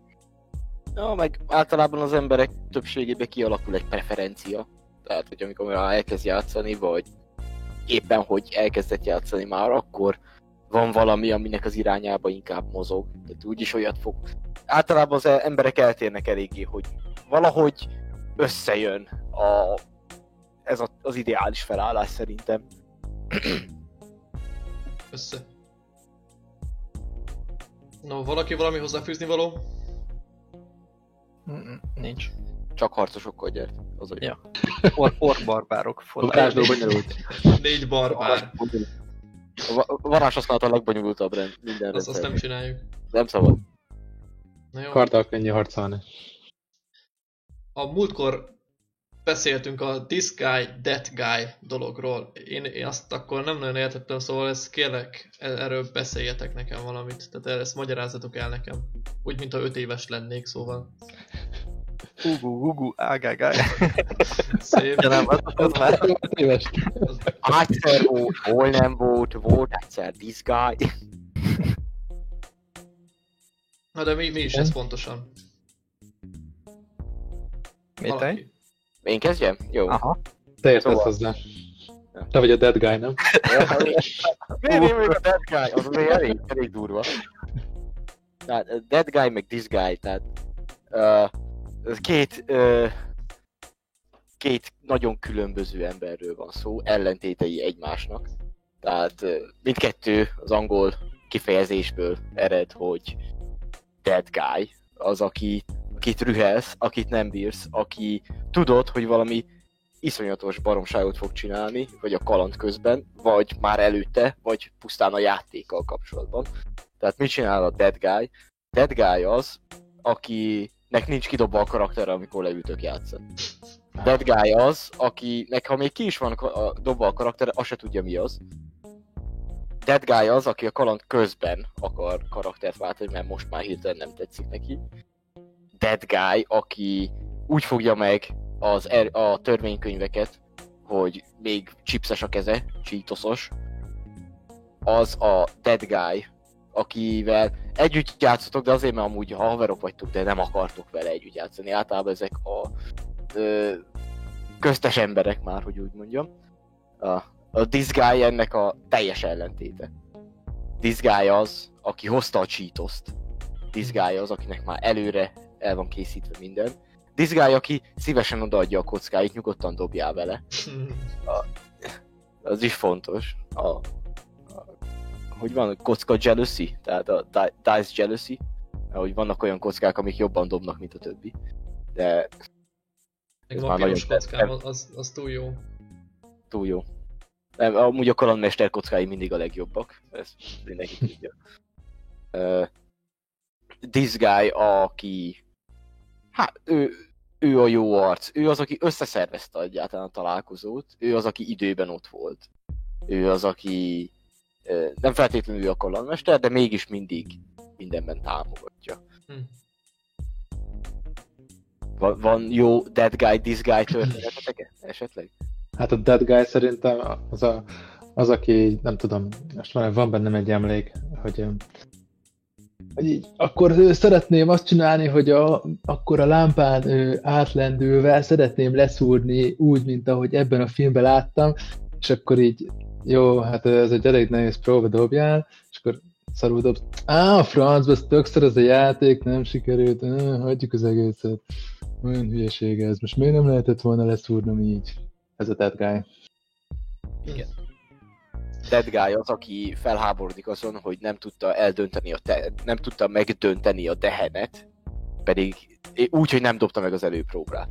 Ja, meg általában az emberek többségében kialakul egy preferencia. Tehát, hogy amikor már elkezd játszani, vagy éppen, hogy elkezdett játszani már, akkor van valami, aminek az irányába inkább mozog. Tehát úgyis olyat fog. Általában az emberek eltérnek eléggé, hogy valahogy összejön a, ez a, az ideális felállás szerintem. össze. No, valaki valami hozzáfűzni való? Mm, Nincs. Csak harcosokkal gyert. Az a. Ja. Or, orbarbárok. Varázsló bonyolult. Négy barbár. A va- varázs használat a legbonyolultabb rend, minden Azt, azt nem csináljuk. nem szabad. Na jó. Karddal könnyű harcolni. A múltkor beszéltünk a This Guy, That Guy dologról. Én, én azt akkor nem nagyon értettem, szóval ezt kérlek, e- erről beszéljetek nekem valamit. Tehát erre ezt magyarázzatok el nekem. Úgy, mintha öt éves lennék, szóval. Ugu, ugu, ágágá. Szép. Ja nem, az, az már Éves. Egyszer volt, hol nem volt, volt egyszer this guy. Na de mi, mi is ez pontosan? Métej? Én kezdjem? Jó. Aha. Te értesz Szóval. hozzá. Te vagy a dead guy, nem? Miért én vagyok a dead guy? Az azért elég, elég durva. Tehát uh, dead guy meg this guy, tehát uh, két uh, két nagyon különböző emberről van szó, ellentétei egymásnak. Tehát uh, mindkettő az angol kifejezésből ered, hogy dead guy, az, aki, akit rühelsz, akit nem bírsz, aki tudod, hogy valami iszonyatos baromságot fog csinálni, vagy a kaland közben, vagy már előtte, vagy pusztán a játékkal kapcsolatban. Tehát mit csinál a Dead Guy? Dead Guy az, akinek nincs kidobva a karaktere, amikor leültök játszani. Dead Guy az, akinek ha még ki is van a- dobva a karaktere, azt se tudja mi az. Dead Guy az, aki a kaland közben akar karaktert váltani, mert most már hirtelen nem tetszik neki. Dead Guy, aki úgy fogja meg az er- a törvénykönyveket, hogy még chipses a keze, cheatosos, az a dead guy, akivel együtt játszotok, de azért, mert amúgy haverok vagytok, de nem akartok vele együtt játszani. Általában ezek a ö, köztes emberek már, hogy úgy mondjam. A, a this guy ennek a teljes ellentéte. This guy az, aki hozta a cheatoszt. This guy az, akinek már előre el van készítve minden. This guy, aki szívesen odaadja a kockáit, nyugodtan dobjál vele. Az is fontos. A, a, hogy van, kocka jealousy, tehát a di- dice jealousy, hogy vannak olyan kockák, amik jobban dobnak, mint a többi. De Meg van piros kockám, az, az túl jó. túl jó. Nem, amúgy a kalandmester kockái mindig a legjobbak, ezt mindenki tudja. Uh, this guy, aki... Hát, ő, ő a jó arc. Ő az, aki összeszervezte egyáltalán a találkozót. Ő az, aki időben ott volt. Ő az, aki uh, nem feltétlenül ő a kalandmester, de mégis mindig mindenben támogatja. Hm. Van, van jó dead guy, this guy történetetek esetleg? Hát a dead guy szerintem az, a, az aki, nem tudom, most már van bennem egy emlék, hogy, hogy így, akkor szeretném azt csinálni, hogy a, akkor a lámpán átlendülve szeretném leszúrni úgy, mint ahogy ebben a filmben láttam, és akkor így, jó, hát ez egy elég nehéz próba dobjál, és akkor szarul dobsz, á, a francba, ez tökször ez a játék, nem sikerült, á, hagyjuk az egészet. Olyan hülyeség ez, most miért nem lehetett volna leszúrnom így? Ez a dead guy. dead guy az, aki felháborodik azon, hogy nem tudta eldönteni a te- nem tudta megdönteni a dehenet, pedig úgy, hogy nem dobta meg az előpróbát.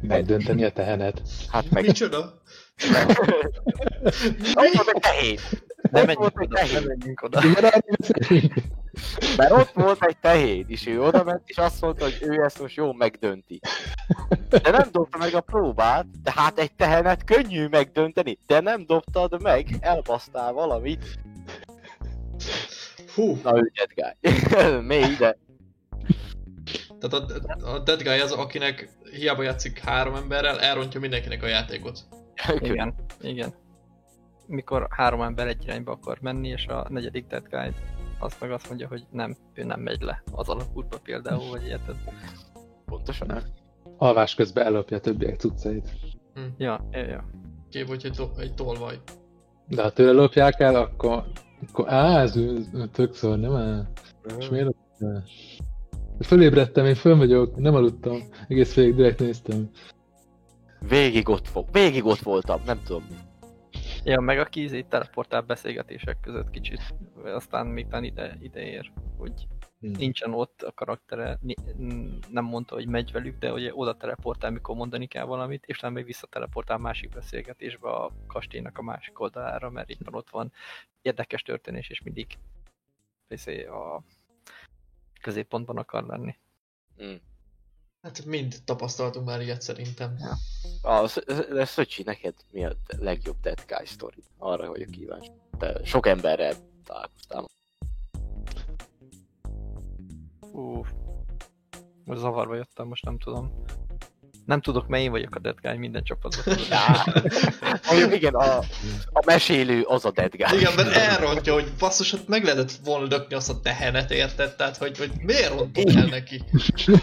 Megdönteni a tehenet. Hát meg... Micsoda? Ott volt egy tehén! Nem menjünk egy oda, nem menjünk oda. Mert ott volt egy tehén, és ő oda ment, és azt mondta, hogy ő ezt most jól megdönti. De nem dobta meg a próbát, de hát egy tehenet könnyű megdönteni, de nem dobtad meg, elbasztál valamit. Hú, Na ő dead guy. Mély, de tehát a, a dead guy az, akinek hiába játszik három emberrel, elrontja mindenkinek a játékot. Igen, igen. Mikor három ember egy irányba akar menni, és a negyedik dead guy azt meg azt mondja, hogy nem, ő nem megy le az alapútba például, vagy érted? pontosan. Alvás közben ellopja a többiek cuccait. Hm. Ja, ja, ja. Kép, hogy egy, to- egy tolvaj. De ha tőle lopják el, akkor... akkor á, ez, tök szor, nem áll. És miért lopják? Fölébredtem, én föl vagyok, nem aludtam. Egész végig direkt néztem. Végig ott, fog, végig ott voltam, nem tudom. Ja, meg aki izé teleportál beszélgetések között kicsit, aztán még talán ide, ide ér, hogy Hm. nincsen ott a karaktere, nem mondta, hogy megy velük, de ugye oda teleportál, mikor mondani kell valamit, és talán még visszateleportál másik beszélgetésbe a kastélynak a másik oldalára, mert itt ott van érdekes történés, és mindig izé, a középpontban akar lenni. Mm. Hát mind tapasztaltunk már ilyet szerintem. A, Sz- de Szöcsi, neked mi a legjobb Dead Guy story? Arra vagyok kíváncsi. Te sok emberrel találkoztál. Ú, most zavarba jöttem, most nem tudom. Nem tudok, mely én vagyok a dead guy minden csapatban. Mondjuk igen, a, a mesélő az a dead guy. Igen, mert elrontja, hogy basszus, hát meg lehetett volna lökni azt a tehenet, érted? Tehát, hogy, hogy miért rontott el neki?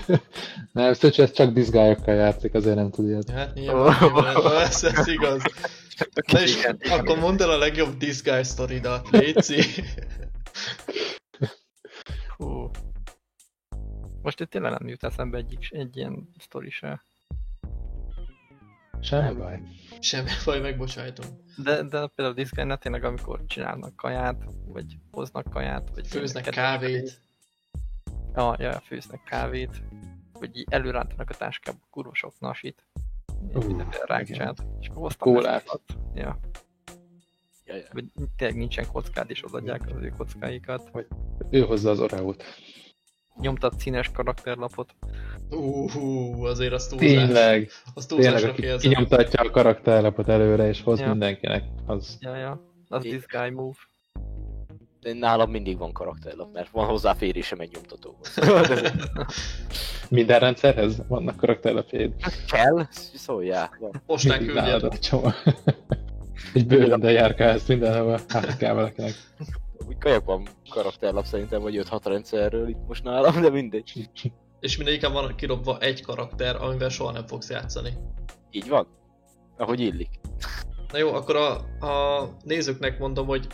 Nem, Szöcsi ez csak dizgályokkal játszik, azért nem tud ilyet. Hát nyilván, nyilván ez, ez igaz. Na és Igen, akkor mondd el a legjobb disguise sztoridat, Léci. Hú. Most itt tényleg nem jut eszembe egyik, egy ilyen sztori se. Semmi baj. Semmi baj, megbocsájtom. De, de például Disgaynál tényleg amikor csinálnak kaját, vagy hoznak kaját, vagy Főznek kávét. Ja, ja, főznek kávét, vagy így előrántanak a táskába kurva sok nasit, Ú, mindenféle rákcsát, és akkor hoztam Kólát. Ja, Ja, ja. vagy tényleg nincsen kockád, és odaadják az ő kockáikat. Ő hozza az oreót. Nyomtat színes karakterlapot. Ú, hú, azért az túlzás. Tényleg, Az tényleg, túlzásra aki érzem. kinyomtatja a karakterlapot előre, és hoz Ja. mindenkinek, az Ja, ja, az Így. this guy move. De nálam mindig van karakterlap, mert van hozzáférésem egy nyomtatóhoz. minden rendszerhez vannak karakterlapjaid. Kell? Szóljál. Van. Postán Mindig nálad küldjed. a csomag. Egy bőröndel járkálsz mindenhova, hát kell valakinek. Kajak van karakterlap szerintem, vagy 5-6 rendszerről itt most nálam, de mindegy. És mindegyiken van kirobva egy karakter, amivel soha nem fogsz játszani. Így van. Ahogy illik. Na jó, akkor a, a nézőknek mondom, hogy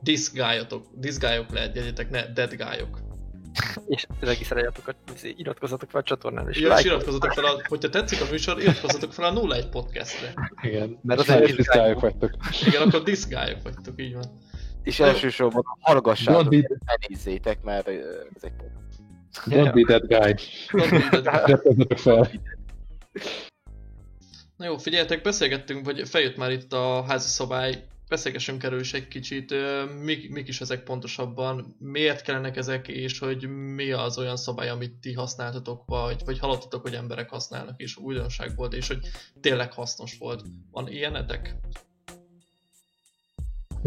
disguy-otok, disguy-ok lehet, jegyetek, ne dead guy-ok. És regisztráljatok, izé, iratkozzatok fel a csatornára, és Ja, és like iratkozzatok fel, a, hogyha tetszik a műsor, iratkozzatok fel a 01 podcastre. Igen, Mert az tisztályok vagytok. Igen, akkor disguy-ok vagytok, így van. És elsősorban hallgassátok, be, ne nézzétek, mert ez egy pont. don't be that guy. Fel. Na jó, figyeljetek, beszélgettünk, vagy feljött már itt a házi szabály, beszélgessünk erről is egy kicsit, mik, mik is ezek pontosabban, miért kellenek ezek, és hogy mi az olyan szabály, amit ti használtatok, vagy, vagy hallottatok, hogy emberek használnak, és újdonság volt, és hogy tényleg hasznos volt. Van ilyenetek?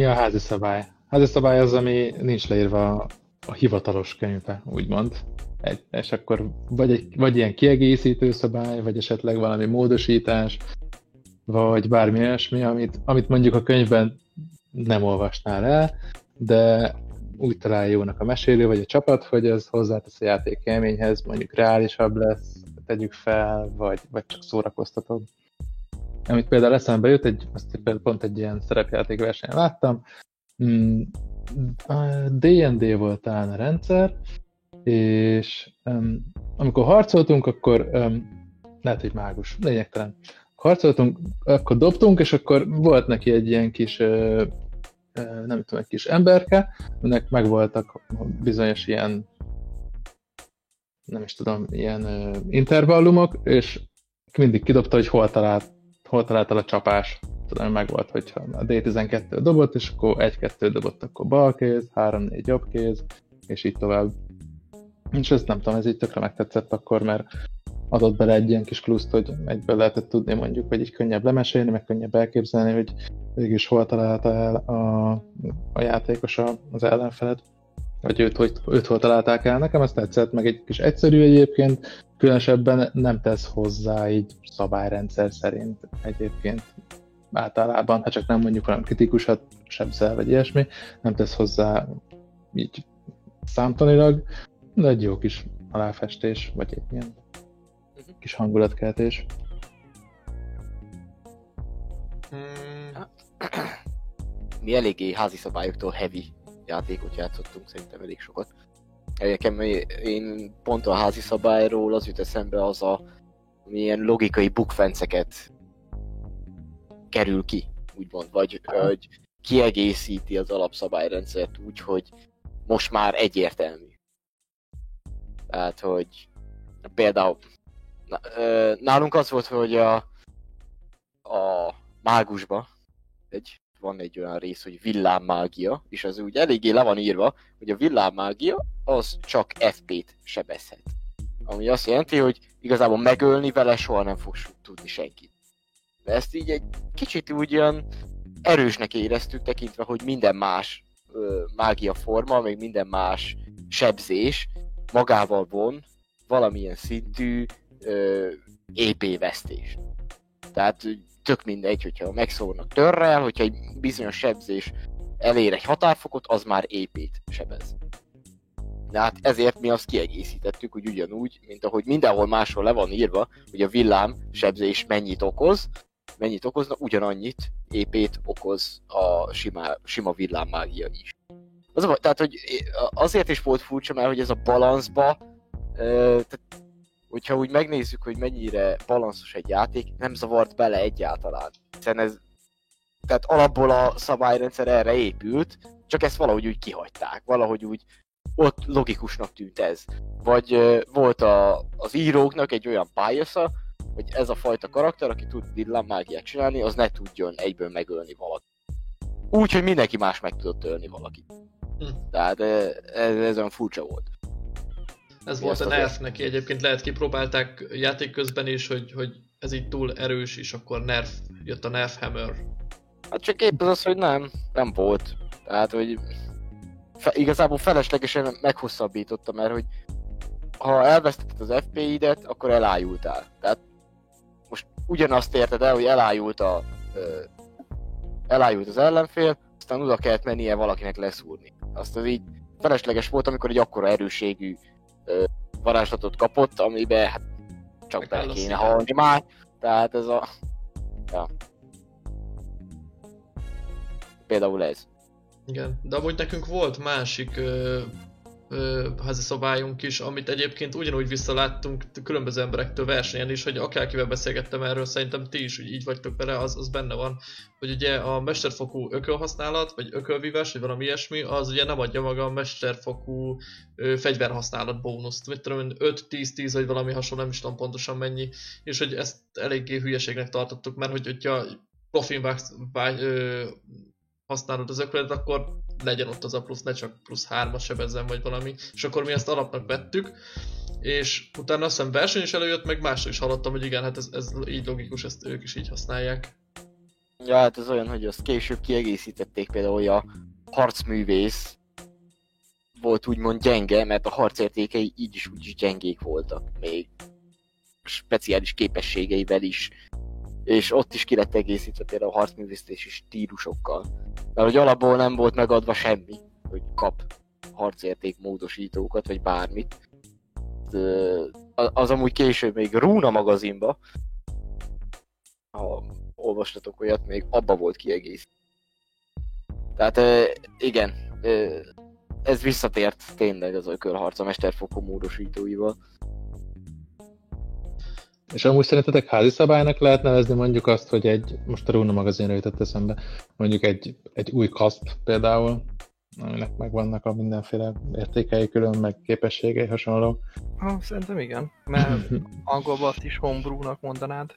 Mi a házi szabály? Házi szabály az, ami nincs leírva a, hivatalos könyvbe, úgymond. Egy, és akkor vagy, egy, vagy ilyen kiegészítő szabály, vagy esetleg valami módosítás, vagy bármi olyasmi, amit, amit mondjuk a könyvben nem olvasnál el, de úgy találja jónak a mesélő, vagy a csapat, hogy ez hozzátesz a játék élményhez, mondjuk reálisabb lesz, tegyük fel, vagy, vagy csak szórakoztató. Amit például eszembe jut, egy, azt pont egy ilyen szerepjáték versenyen láttam, Mm, D&D volt talán a rendszer, és um, amikor harcoltunk, akkor um, lehet, hogy mágus, lényegtelen. Harcoltunk, akkor dobtunk, és akkor volt neki egy ilyen kis, uh, uh, nem tudom, egy kis emberke, aminek megvoltak bizonyos ilyen, nem is tudom, ilyen uh, intervallumok, és mindig kidobta, hogy hol talált, hol találtál a csapás. Tudom, meg volt, hogyha a D12 dobott, és akkor 1-2 dobott, akkor bal kéz, 3-4 jobb kéz, és így tovább. És ezt nem tudom, ez így tökre megtetszett akkor, mert adott bele egy ilyen kis pluszt, hogy egyből lehetett tudni mondjuk, hogy így könnyebb lemesélni, meg könnyebb elképzelni, hogy mégis hol találta el a, a játékos az ellenfelet, vagy őt, hogy, őt hol találták el. Nekem ezt tetszett, meg egy kis egyszerű egyébként, különösebben nem tesz hozzá így szabályrendszer szerint egyébként. Általában, ha csak nem mondjuk valami kritikusat sebzel, vagy ilyesmi, nem tesz hozzá így számtanilag, de egy jó kis aláfestés, vagy egy ilyen kis hangulatkeltés. Hmm, Mi eléggé házi szabályoktól heavy játékot játszottunk, szerintem elég sokat. Nekem én pont a házi szabályról az jut eszembe az a milyen logikai bukfenceket kerül ki, úgymond, vagy hogy kiegészíti az alapszabályrendszert úgy, hogy most már egyértelmű. Tehát, hogy például nálunk az volt, hogy a, a mágusba egy, van egy olyan rész, hogy villámmágia, és az úgy eléggé le van írva, hogy a villámmágia az csak FP-t sebezhet. Ami azt jelenti, hogy igazából megölni vele soha nem fog tudni senkit. De ezt így egy kicsit úgy olyan erősnek éreztük tekintve, hogy minden más ö, mágia forma, még minden más sebzés magával von valamilyen szintű ö, EP vesztés. Tehát tök mindegy, hogyha megszórnak törrel, hogyha egy bizonyos sebzés elér egy határfokot, az már EP-t sebez. De hát ezért mi azt kiegészítettük, hogy ugyanúgy, mint ahogy mindenhol máshol le van írva, hogy a villám sebzés mennyit okoz, mennyit okozna, ugyanannyit EP-t okoz a sima, sima villámmágia is. Az tehát, hogy azért is volt furcsa, mert hogy ez a balanszba, tehát, hogyha úgy megnézzük, hogy mennyire balanszos egy játék, nem zavart bele egyáltalán. Hiszen ez, tehát alapból a szabályrendszer erre épült, csak ezt valahogy úgy kihagyták, valahogy úgy ott logikusnak tűnt ez. Vagy ö, volt a, az íróknak egy olyan pályasza, hogy ez a fajta karakter, aki tud villámmágiát csinálni, az ne tudjon egyből megölni valakit. Úgy, hogy mindenki más meg tudott ölni valakit. Hm. Tehát ez, ez olyan furcsa volt. Ez Mi volt a nerf neki, egyébként lehet kipróbálták játék közben is, hogy, hogy ez így túl erős, és akkor nerf, jött a nerf hammer. Hát csak épp az az, hogy nem, nem volt. Tehát, hogy fe, igazából feleslegesen meghosszabbította, mert hogy ha elvesztetted az FP-idet, akkor elájultál. Tehát most ugyanazt érted el, hogy elájult a ö, elájult az ellenfél, aztán oda kellett mennie valakinek leszúrni. Azt az így felesleges volt, amikor egy akkora erőségű ö, varázslatot kapott, amiben hát csak bele kéne halni már. Tehát ez a... Ja. Például ez. Igen, de amúgy nekünk volt másik ö, ö, házi szabályunk is, amit egyébként ugyanúgy visszaláttunk különböző emberektől versenyen is, hogy akárkivel beszélgettem erről, szerintem ti is így vagytok vele, az, az benne van, hogy ugye a mesterfokú ökölhasználat, vagy ökölvívás, vagy valami ilyesmi, az ugye nem adja maga a mesterfokú ö, fegyverhasználat bónuszt, mit tudom én, 5-10-10 vagy valami hasonló, nem is tudom pontosan mennyi, és hogy ezt eléggé hülyeségnek tartottuk, mert hogy hogyha profin vágsz- vágy, használod az ökölet, akkor legyen ott az a plusz, ne csak plusz 3-at sebezzen vagy valami. És akkor mi ezt alapnak vettük, és utána azt hiszem verseny is előjött, meg másról is hallottam, hogy igen, hát ez, ez így logikus, ezt ők is így használják. Ja, hát ez olyan, hogy azt később kiegészítették például, hogy a harcművész volt úgymond gyenge, mert a harcértékei így is úgy is gyengék voltak, még speciális képességeivel is. És ott is ki lett egészítve például a harcművésztési stílusokkal. Mert hogy alapból nem volt megadva semmi, hogy kap harcérték módosítókat, vagy bármit. Az amúgy később még Runa magazinba, ha olvastatok olyat, még abba volt kiegész. Tehát igen, ez visszatért tényleg az ökölharc a mesterfokú módosítóival. És amúgy szerintetek házi szabálynak lehet nevezni mondjuk azt, hogy egy, most a Runa magazinra jutott eszembe, mondjuk egy, egy új kasp például, aminek megvannak a mindenféle értékei külön, meg képességei hasonló. Ah, szerintem igen, mert angolban azt is homebrew-nak mondanád.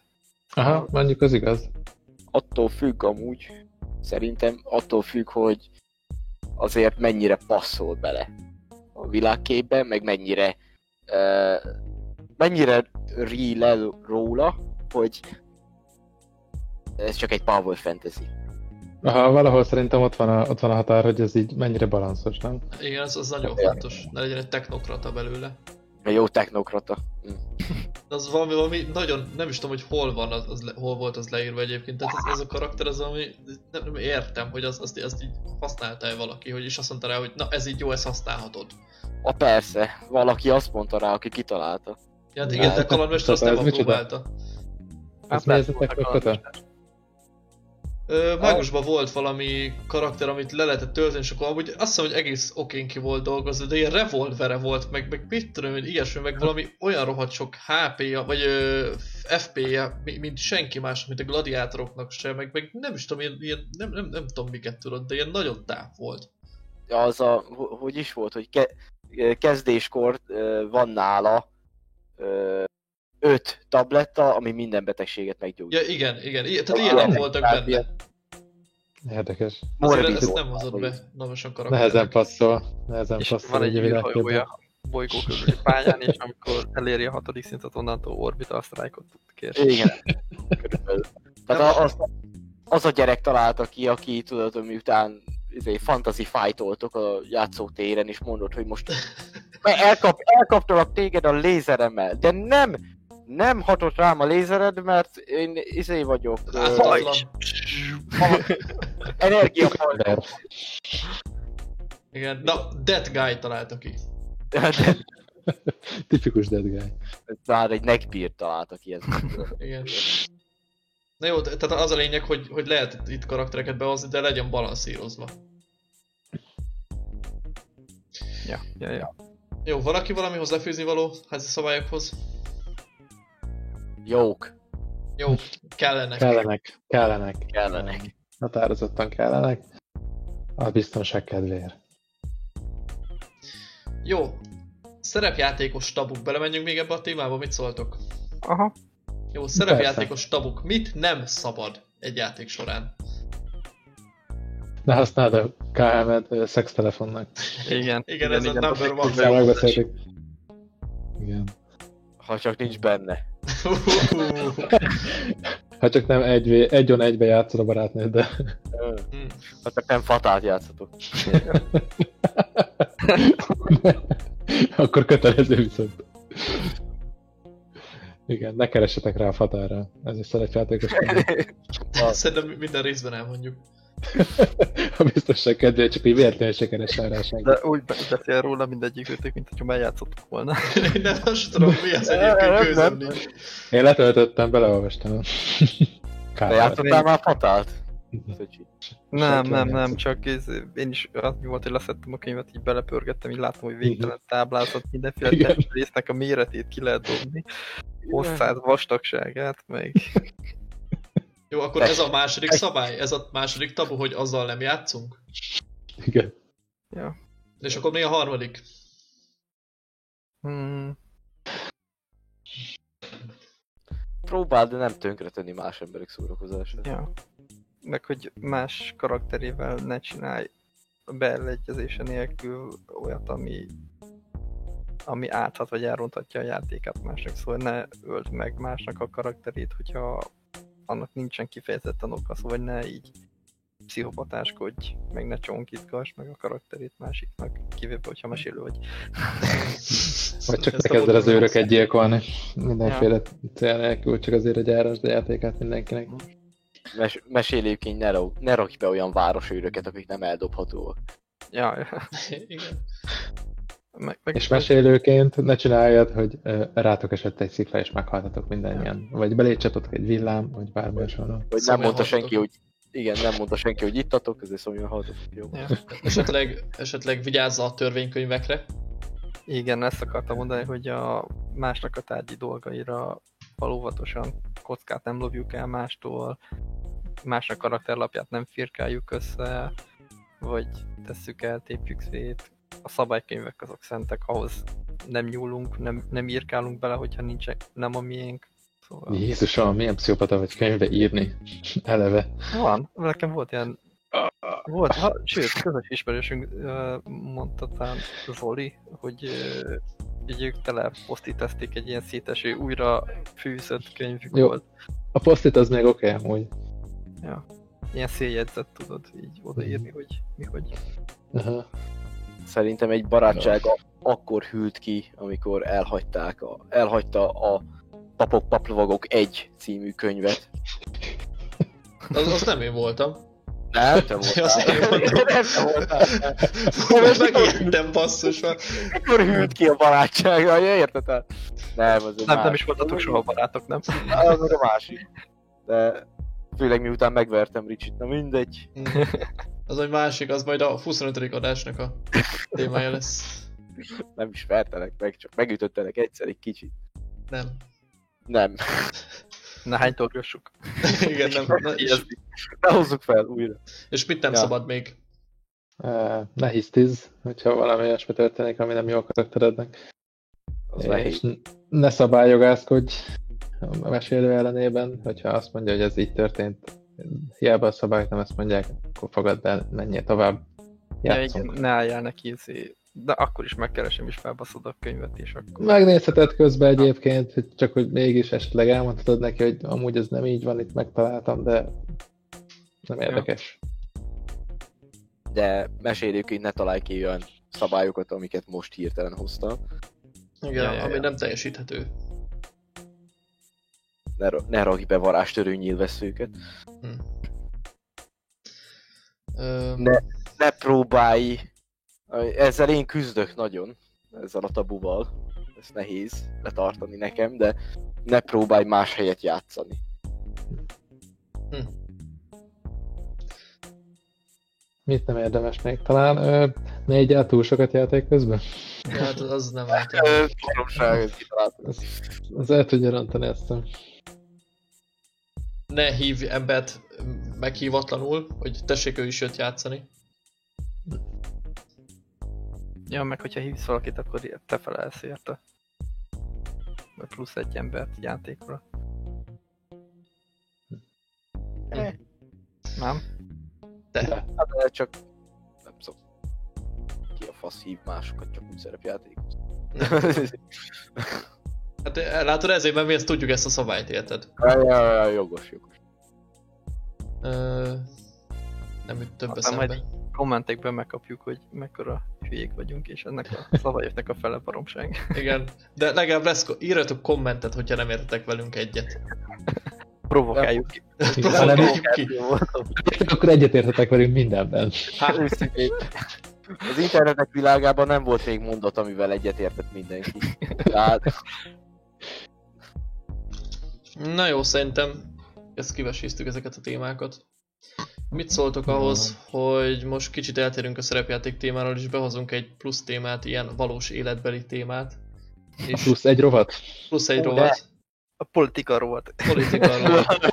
Aha, mondjuk az igaz. Attól függ amúgy, szerintem attól függ, hogy azért mennyire passzol bele a világképbe, meg mennyire uh, mennyire real el róla, hogy ez csak egy Power Fantasy. Aha, valahol szerintem ott van, a, ott van a határ, hogy ez így mennyire balanszos, nem? Igen, az, az nagyon Ja. fontos, ne legyen egy technokrata belőle. Egy jó technokrata. Hm. Az valami, valami nagyon, nem is tudom, hogy hol van, az, az le, hol volt az leírva egyébként, tehát ez, ez a karakter az, ami nem, nem értem, hogy az, azt, azt így használta-e valaki, hogy is azt mondta rá, hogy na ez így jó, ezt használhatod. A persze, valaki azt mondta rá, aki kitalálta. Ja, hát igen, de Hát, Kalandmester azt nem próbálta. Ez Hát mi ez a Mágusban volt valami karakter, amit le lehetett tölteni, és akkor amúgy azt hiszem, hogy egész okén ki volt dolgozva, de ilyen revolvere volt, meg, meg mit tudom én, ilyesmi, meg valami olyan rohadt sok HP-ja, vagy FP-je, mi- mint senki más, mint a gladiátoroknak se, meg, meg nem is tudom, ilyen, ilyen nem, nem, nem tudom miket tudod, de ilyen nagyon táv volt. Az a, ho- hogy is volt, hogy ke, kezdéskor van nála öt tabletta, ami minden betegséget meggyógyít. Ja, igen, igen, i- tehát ilyenek ilyen- voltak benne. ilyen- Érdekes. Azért ezt nem hozott be navasan Nehezen karakternek. passzol. Nehezen És passzol van egy űrhajója a bolygó körüli pályán, és amikor eléri a hatodik szintet, onnantól orbital strike-ot tud kérni. Igen. Tehát az, az a gyerek találta ki, aki tudod, hogy miután izé, fantasy fightoltok a játszótéren, és mondod, hogy most elkap, elkaptalak téged a lézeremmel, de nem! Nem hatott rám a lézered, mert én izé vagyok. ö, Áthatatlan. Energiafajta. Igen, na, That Guy találta ki. Tipikus dead guy. Már egy neckbeard találta ki ez. Igen. Na jó, tehát az a lényeg, hogy, hogy lehet itt karaktereket behozni, de legyen balanszírozva. Ja, ja, ja. Jó, valaki valami hozzáfűzni való házi szabályokhoz? Jók. Jó, kellenek. Kellenek, kellenek. Kellenek. Határozottan kellenek. A biztonság kedvéért. Jó. Szerepjátékos tabuk. Belemenjünk még ebbe a témába, mit szóltok? Aha. Jó, szerepjátékos tabuk. Mit nem szabad egy játék során? Ne használd a KM-et szextelefonnak. Igen. Igen, ez a number one. Megbeszéltük. Igen. Ha csak nincs benne. Ha csak nem egy, egy on egybe játszol a barátnőddel. Ö, Hm. Ha csak nem fatát játszatok. Akkor kötelező viszont. Igen, ne keressetek rá a fatára. Ez is szerepjátékos. Szerintem minden részben elmondjuk. a biztonság kedvéért csak így véletlenül se keresel rá senki. De úgy be- beszél róla mindegyik őtök, mint hogyha bejátszottuk volna. Én nem azt tudom, mi az egyébként gőzöm nincs. Én letöltöttem, beleolvastam. Te Kár. játszottál már fatát? Szöcsi. Nem, nem, nem csak ez, én is az mi volt, hogy leszettem a könyvet, így belepörgettem, így látom, hogy végtelen táblázat, mindenféle testrésznek a méretét ki lehet dobni, hosszát, vastagságát, meg... Jó, akkor ez a második szabály, ez a második tabu, hogy azzal nem játszunk. Igen. Ja. És akkor mi a harmadik? Hmm, Próbáld, de nem tönkretenni más emberek szórakozását. ja. Meg hogy más karakterével ne csinálj beeleegyezése nélkül olyat, ami ami áthat vagy elronthatja a játékát másnak, szóval ne öld meg másnak a karakterét, hogyha annak nincsen kifejezetten oka, szóval ne így pszichopatáskodj, meg ne csonkítgass meg a karakterét másiknak, kivéve, hogyha mesélő vagy. Vagy csak te kezded az őröket gyilkolni. Mindenféle cél nélkül, csak azért, hogy árasd a játékát mindenkinek. Mes- mesélőként ne, rak- ne rakj be olyan városőröket, akik nem eldobhatóak. Ja, ja. Igen. Meg, meg És mesélőként ne csináljad, hogy rátok esett egy szikla és meghaltatok mindannyian. Vagy belécsapott egy villám, vagy bármi hasonló. Vagy nem mondta senki, hogy igen, nem mondta senki, hogy ittatok, ezért szomjan haltok. Jó. Ja. Esetleg, esetleg vigyázza a törvénykönyvekre. Igen, ezt akartam mondani, hogy a másnak a tárgyi dolgaira valóvatosan kockát nem lopjuk el mástól, másnak karakterlapját nem firkáljuk össze, vagy tesszük el, tépjük szét. A szabálykönyvek azok szentek, ahhoz nem nyúlunk, nem, nem írkálunk bele, hogyha nincsen, nem a miénk. Szóval Jézusom, milyen pszichopata vagy könyvbe írni. Eleve. van, nekem volt ilyen volt, ha, sőt, közös ismerősünk mondta talán Zoli, hogy így ők tele posztítezték egy ilyen széteső, újra fűzött könyvük Jó. volt. A posztit az még oké, okay, amúgy. Ilyen széljegyzet tudod így odaírni, hogy mi hogy. Aha. Szerintem egy barátság a- akkor hűlt ki, amikor elhagyták a, elhagyta a Papok Paplovagok egy című könyvet. Az, az nem én voltam. Nem, te Az voltál. én voltam. Nem, te voltál. Most megijedtem basszus van. Akkor hűlt ki a barátság, ja, érted? Nem, az Nem, nem is voltatok soha barátok, nem? Az meg a másik. De főleg miután megvertem Ricsit, na mindegy. Az egy másik, az majd a 25. adásnak a témája lesz. Nem is vertelek meg, csak megütöttelek egyszer egy kicsit. Nem. Nem. Na hány dolgossuk? Igen, nem. Na, és, Ne hozzuk fel újra. és mit nem Ja. szabad még? Uh, ne hisztiz, hogyha valami olyasmi történik, ami nem jó a karakterednek. Az És ne szabályogászkodj a mesélő ellenében, hogyha azt mondja, hogy ez így történt, hiába a szabályok nem ezt mondják, akkor fogadd el, menjél tovább, Ja, játszunk. igen, ne álljál neki izé. De akkor is megkeresem és felbaszod a könyvet, és akkor... Megnézheted közben egyébként, hogy csak hogy mégis esetleg elmondhatod neki, hogy amúgy ez nem így van, itt megtaláltam, de nem érdekes. De mesélőként ne találj ki olyan szabályokat, amiket most hirtelen hoztam. Igen, Ja, ja, ami ja. nem teljesíthető. Ne, ne rakj be varástörő nyilvesszőket. Hm. Ne. Ne próbálj! Ezzel én küzdök nagyon, ezzel a tabuval. Ez nehéz letartani nekem, de ne próbálj más helyet játszani. Mit nem érdemes még? Talán ö, ne így el túl sokat játék közben? hát az nem. Baromság, ez kitaláltam. Az, az el tudja rontani ezt a... Ne hívj embert meghívatlanul, hogy tessék ő is jött játszani. Ja, meg hogyha hívsz valakit, akkor te felelsz érte. Vagy plusz egy embert játékra. Eh. Nem? De. Hát de csak nem szok. Ki a fasz hív másokat csak úgy szerepjátékhoz. Hát eh, látod, ezért mert mi ezt tudjuk ezt a szabályt, érted? ja, ja, ja, jogos, jogos. Ö, nem jut több Aztán majd kommentekben megkapjuk, hogy mekkora hülyék vagyunk, és ennek a szabályoknak a fele baromság. Igen, de legalább lesz, írjatok kommentet, hogyha nem értetek velünk egyet. Provokáljuk ki. Provokáljuk ki. Akkor egyetérthetek velünk mindenben. Hát. Az internetek világában nem volt még mondat, amivel egyetértett mindenki. Tehát, Na jó, szerintem ezt kiveséztük ezeket a témákat. Mit szóltok ahhoz, hogy most kicsit eltérünk a szerepjáték témáról, és behozunk egy plusz témát, ilyen valós életbeli témát. És Plusz egy rovat. plusz egy Ó, rovat, A politika rovat. politika rovat.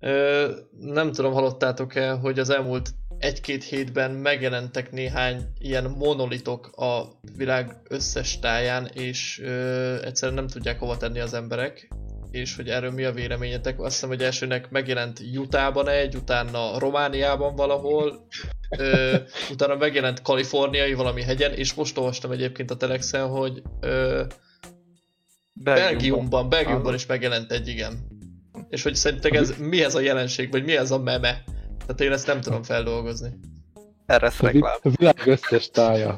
Ö, nem tudom, hallottátok-e, hogy az elmúlt egy-két hétben megjelentek néhány ilyen monolitok a világ összes táján, és ö, egyszerűen nem tudják hova tenni az emberek, és hogy erről mi a véleményetek. Azt hiszem, hogy elsőnek megjelent Utahban egy, utána Romániában valahol, ö, utána megjelent Kaliforniai valami hegyen, és most olvastam egyébként a Telexen, hogy ö, Belgiumban, Belgiumban is megjelent egy, igen. És hogy szerintek ez mi ez a jelenség, vagy mi ez a meme? Tehát én ezt nem tudom feldolgozni. Erre A, vi- reklám. a világ összes tája.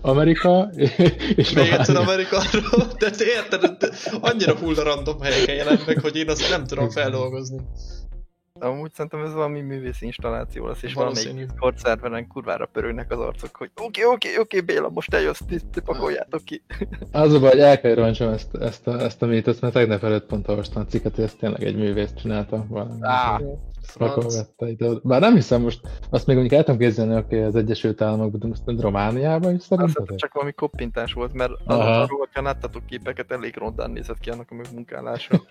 Amerika és Még egyszer Románia. Amerikáról, de te érted, annyira full random helyeken jelent meg, hogy én azt nem tudom feldolgozni. Amúgy szerintem ez valami művész installáció lesz, és valamelyik Discord szerveren kurvára pörögnek az arcok, hogy oké, oké, oké, Béla, most eljössz, ti, ti pakoljátok ki. Az a baj, hogy el kell roncsom ezt, ezt, a, ezt a mítoszt, mert tegnap előtt pont olvastam a cikket, hogy ezt tényleg egy művész csinálta. Valami. Franc. vette ide. Bár nem hiszem most, azt még mondjuk el tudom képzelni, oké, az Egyesült Államokban, de most Romániában is szerintem. hiszem, csak valami koppintás volt, mert arról, hogyha láttatok képeket, elég rondán nézett ki annak a munkálása.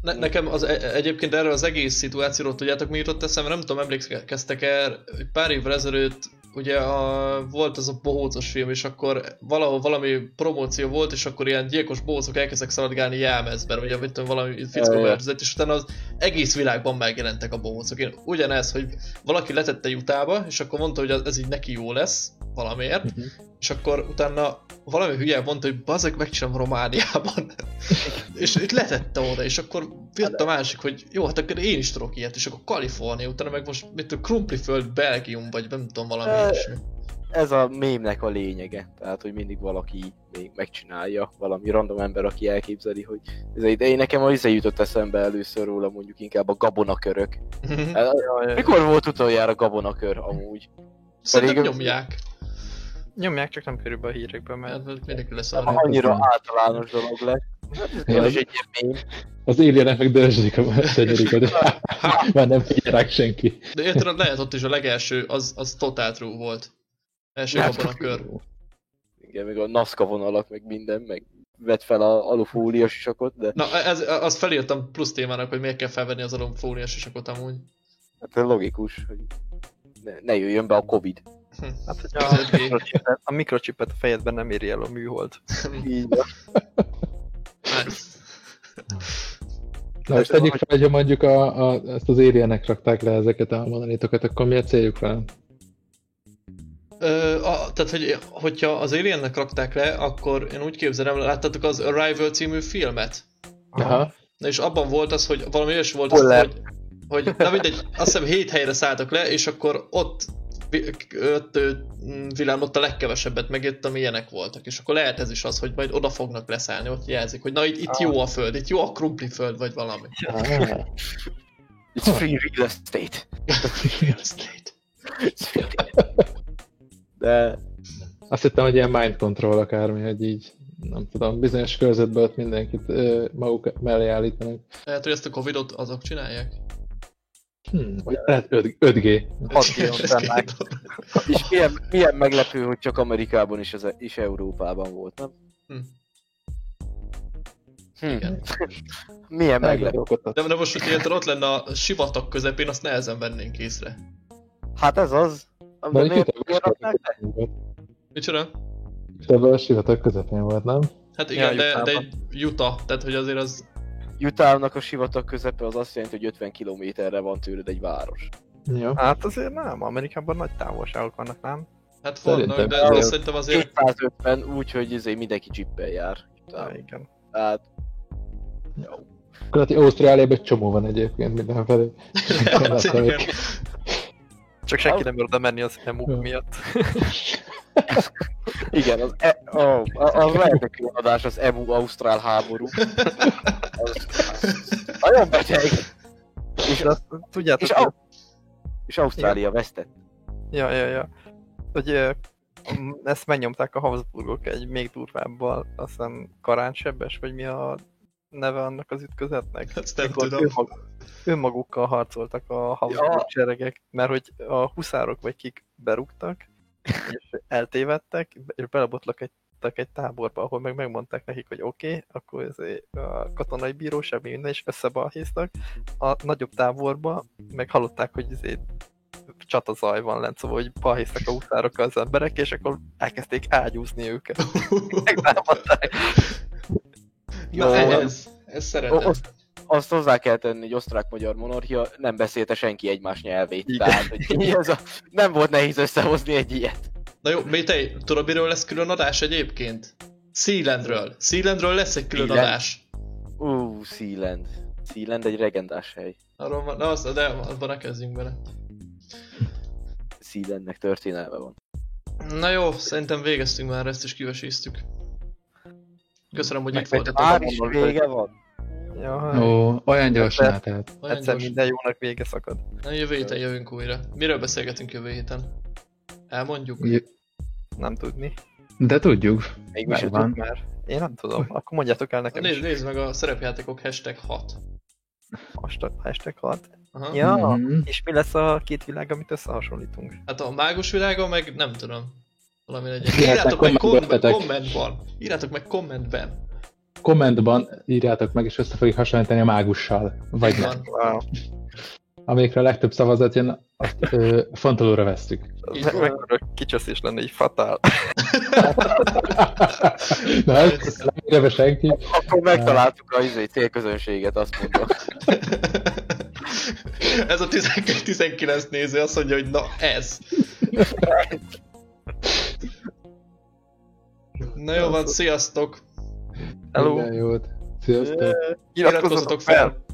Ne, nekem az, e- egyébként erről az egész szituációról tudjátok mi jutott eszembe, nem tudom, emlékeztek el, pár évvel ezelőtt ugye a, volt az a bohócos film, és akkor valahol valami promóció volt, és akkor ilyen gyilkos bohócok elkezdtek szaladgálni jelmezben, ugye mit tudom, valami fickó verzett, és utána az egész világban megjelentek a bohócok. Én ugyanez, hogy valaki letette jutába, és akkor mondta, hogy ez így neki jó lesz, valamiért, Mhm. és akkor utána valami hülye mondta, hogy bazeg megcsinálom Romániában. és itt letette oda, és akkor jött a másik, hogy jó, hát akkor én is tudok ilyet, és akkor Kalifornia, utána meg most mit tudom, Krumpliföld, Belgium, vagy nem tudom, valami Ilyesmi. ez a mémnek a lényege. Tehát, hogy mindig valaki még megcsinálja, valami random ember, aki elképzeli, hogy ez de én nekem az izé jutott eszembe először róla, mondjuk inkább a gabonakörök. Hát, Mikor volt utoljára gabonakör amúgy? Szerintem pedig- nyomják. Nyomják, csak nem kerül be a hírekbe, mert Mert mindenki lesz Nem arra. annyira általános dolog lett. Ez is egy ilyen. Az éljenek meg dörzsödik a szenyeriket. Már nem figyel rá senki. De érted, lehet ott is a legelső, az, az Total True volt. Első Hát, abban a kör. Igen, még a NASCA vonalak, meg minden, meg vett fel a alufóliás sisakot, de Na, ez, azt felírtam plusz témának, hogy miért kell felvenni az alomfóliás isakot amúgy. hát ez logikus, hogy ne, ne jöjjön be a Covid. Hát, hogy a, mikrocsipet, a mikrocsipet a fejedben nem éri el a műhold. Így van. Nice. Na most tegyük fel, hogyha mondjuk a, a, ezt az érjenek rakták le ezeket a monolitokat, akkor mi a céljuk vele? Ö, a, tehát, hogy, hogyha az Aliennek rakták le, akkor én úgy képzelem, láttátok az Arrival című filmet? Aha. Na és abban volt az, hogy valami olyasmi volt az, hogy, hogy na mindegy, azt hiszem hét helyre szálltak le, és akkor ott vi- öt ö, vilám ott a legkevesebbet megért, ami ilyenek voltak. És akkor lehet ez is az, hogy majd oda fognak leszállni, ott jelzik, hogy na itt, itt jó a föld, itt jó a krumpli föld, vagy valami. Ah, It's free real estate. Real estate. Free. De Azt hittem, hogy ilyen mind control akármi, hogy így, nem tudom, bizonyos körzetből ott mindenkit ö, maguk mellé állítanak. Lehet, hogy ezt a Covidot azok csinálják? Hmm, vagy lehet 5, 5G. Hat kilómternek. és milyen, milyen meglepő, hogy csak Amerikában is, az, is Európában volt, nem? Hm. Hm. Igen. milyen meglepő. Meglep. De, de most, hogy érted, ott lenne a sivatag közepén, azt nehezen vennénk észre. Hát ez az. De miért. Micsoda? Kitevő a sivatag közepén volt, nem? Hát igen, Ja, de, de egy Utah, tehát hogy azért az... Utahnak a sivatag közepe az azt jelenti, hogy 50 kilométerre van tőled egy város. Jó. Hát azért nem, Amerikában nagy távolságok vannak, nem? Hát vannak, de, de azért- szerintem azért... 250, úgyhogy izé mindenki csippel jár. Ja, igen. Tehát Akkor Ausztráliában egy csomó van egyébként mindenfelé. Csak senki nem oda menni az emuk Ja. miatt. igen, az, e, oh, az lehet egy külön adás, az EMU Ausztrál háború. Az, nagyon beteg. És, azt tudjátok, és, Au- és Ausztrália vesztett. Ja, ja, ja. Hogy ezt megnyomták a Habsburgok egy még durvábbal, aztán Karánsebes, vagy mi a neve annak az ütközetnek? Ezt nem Mikor tudom. önmag- önmagukkal harcoltak a Habsburg Ja. seregek, mert hogy a huszárok vagy kik berúgtak, és eltévedtek, és belebotlak egy egy táborba, ahol meg megmondták nekik, hogy oké, okay, akkor ez a katonai bíróság mi minden is összebalhéztak. A nagyobb táborba meg hallották, hogy ezért csatazaj van lent, szóval hogy balhéztak a utárokkal az emberek, és akkor elkezdték ágyúzni őket. Megtámadták. Na Jó. ez, ez szeretem. azt, azt hozzá kell tenni, hogy osztrák-magyar monarchia nem beszélte senki egymás nyelvét. Igen. Tehát, hogy ez a, nem volt nehéz összehozni egy ilyet. Na jó, Métei, tudod miről lesz külön adás egyébként? Sealandről. Sealandről lesz egy külön Sealand? adás. Ú, Sealand. Sealand egy legendás hely. Arról van, na az, de abban ne kezdjünk bele. Sealandnek történelme van. Na jó, szerintem végeztünk már, ezt is kiveséztük. Köszönöm, hogy itt voltatok. Már is vége van. Ja, Ó, olyan gyorsan Persze. átelt. Olyan egyszer gyors. minden jónak vége szakad. Na jövő héten jövünk újra. Miről beszélgetünk jövő héten? Elmondjuk? Nem tudni. De tudjuk. Még mi sem tudjuk. Már. Én nem tudom. Akkor mondjátok el nekem Nézd, nézd meg a szerepjátékok hashtag 6. Hashtag, hashtag 6. Aha. Ja, Mhm. és mi lesz a két világ, amit összehasonlítunk? Hát a mágus világa meg nem tudom. Valami legyen. Írjátok meg kommentbe, kom- tetek. kommentban. Írjátok meg kommentben. Kommentban írjátok meg, és össze fogjuk hasonlítani a mágussal. Vagy nem. Wow. Amikre a legtöbb szavazat jön, azt ö, fontolóra vesztük. Me-. Mekkora kicsasszés lenne így fatál. Na, ez nem senki. Akkor megtaláltuk a izé, célközönséget, azt mondom. ez a 19, 19 néző azt mondja, hogy na ez. Na jó van, sziasztok! Hello. Minden jót. Sziasztok. Iratkozzatok fel! fel!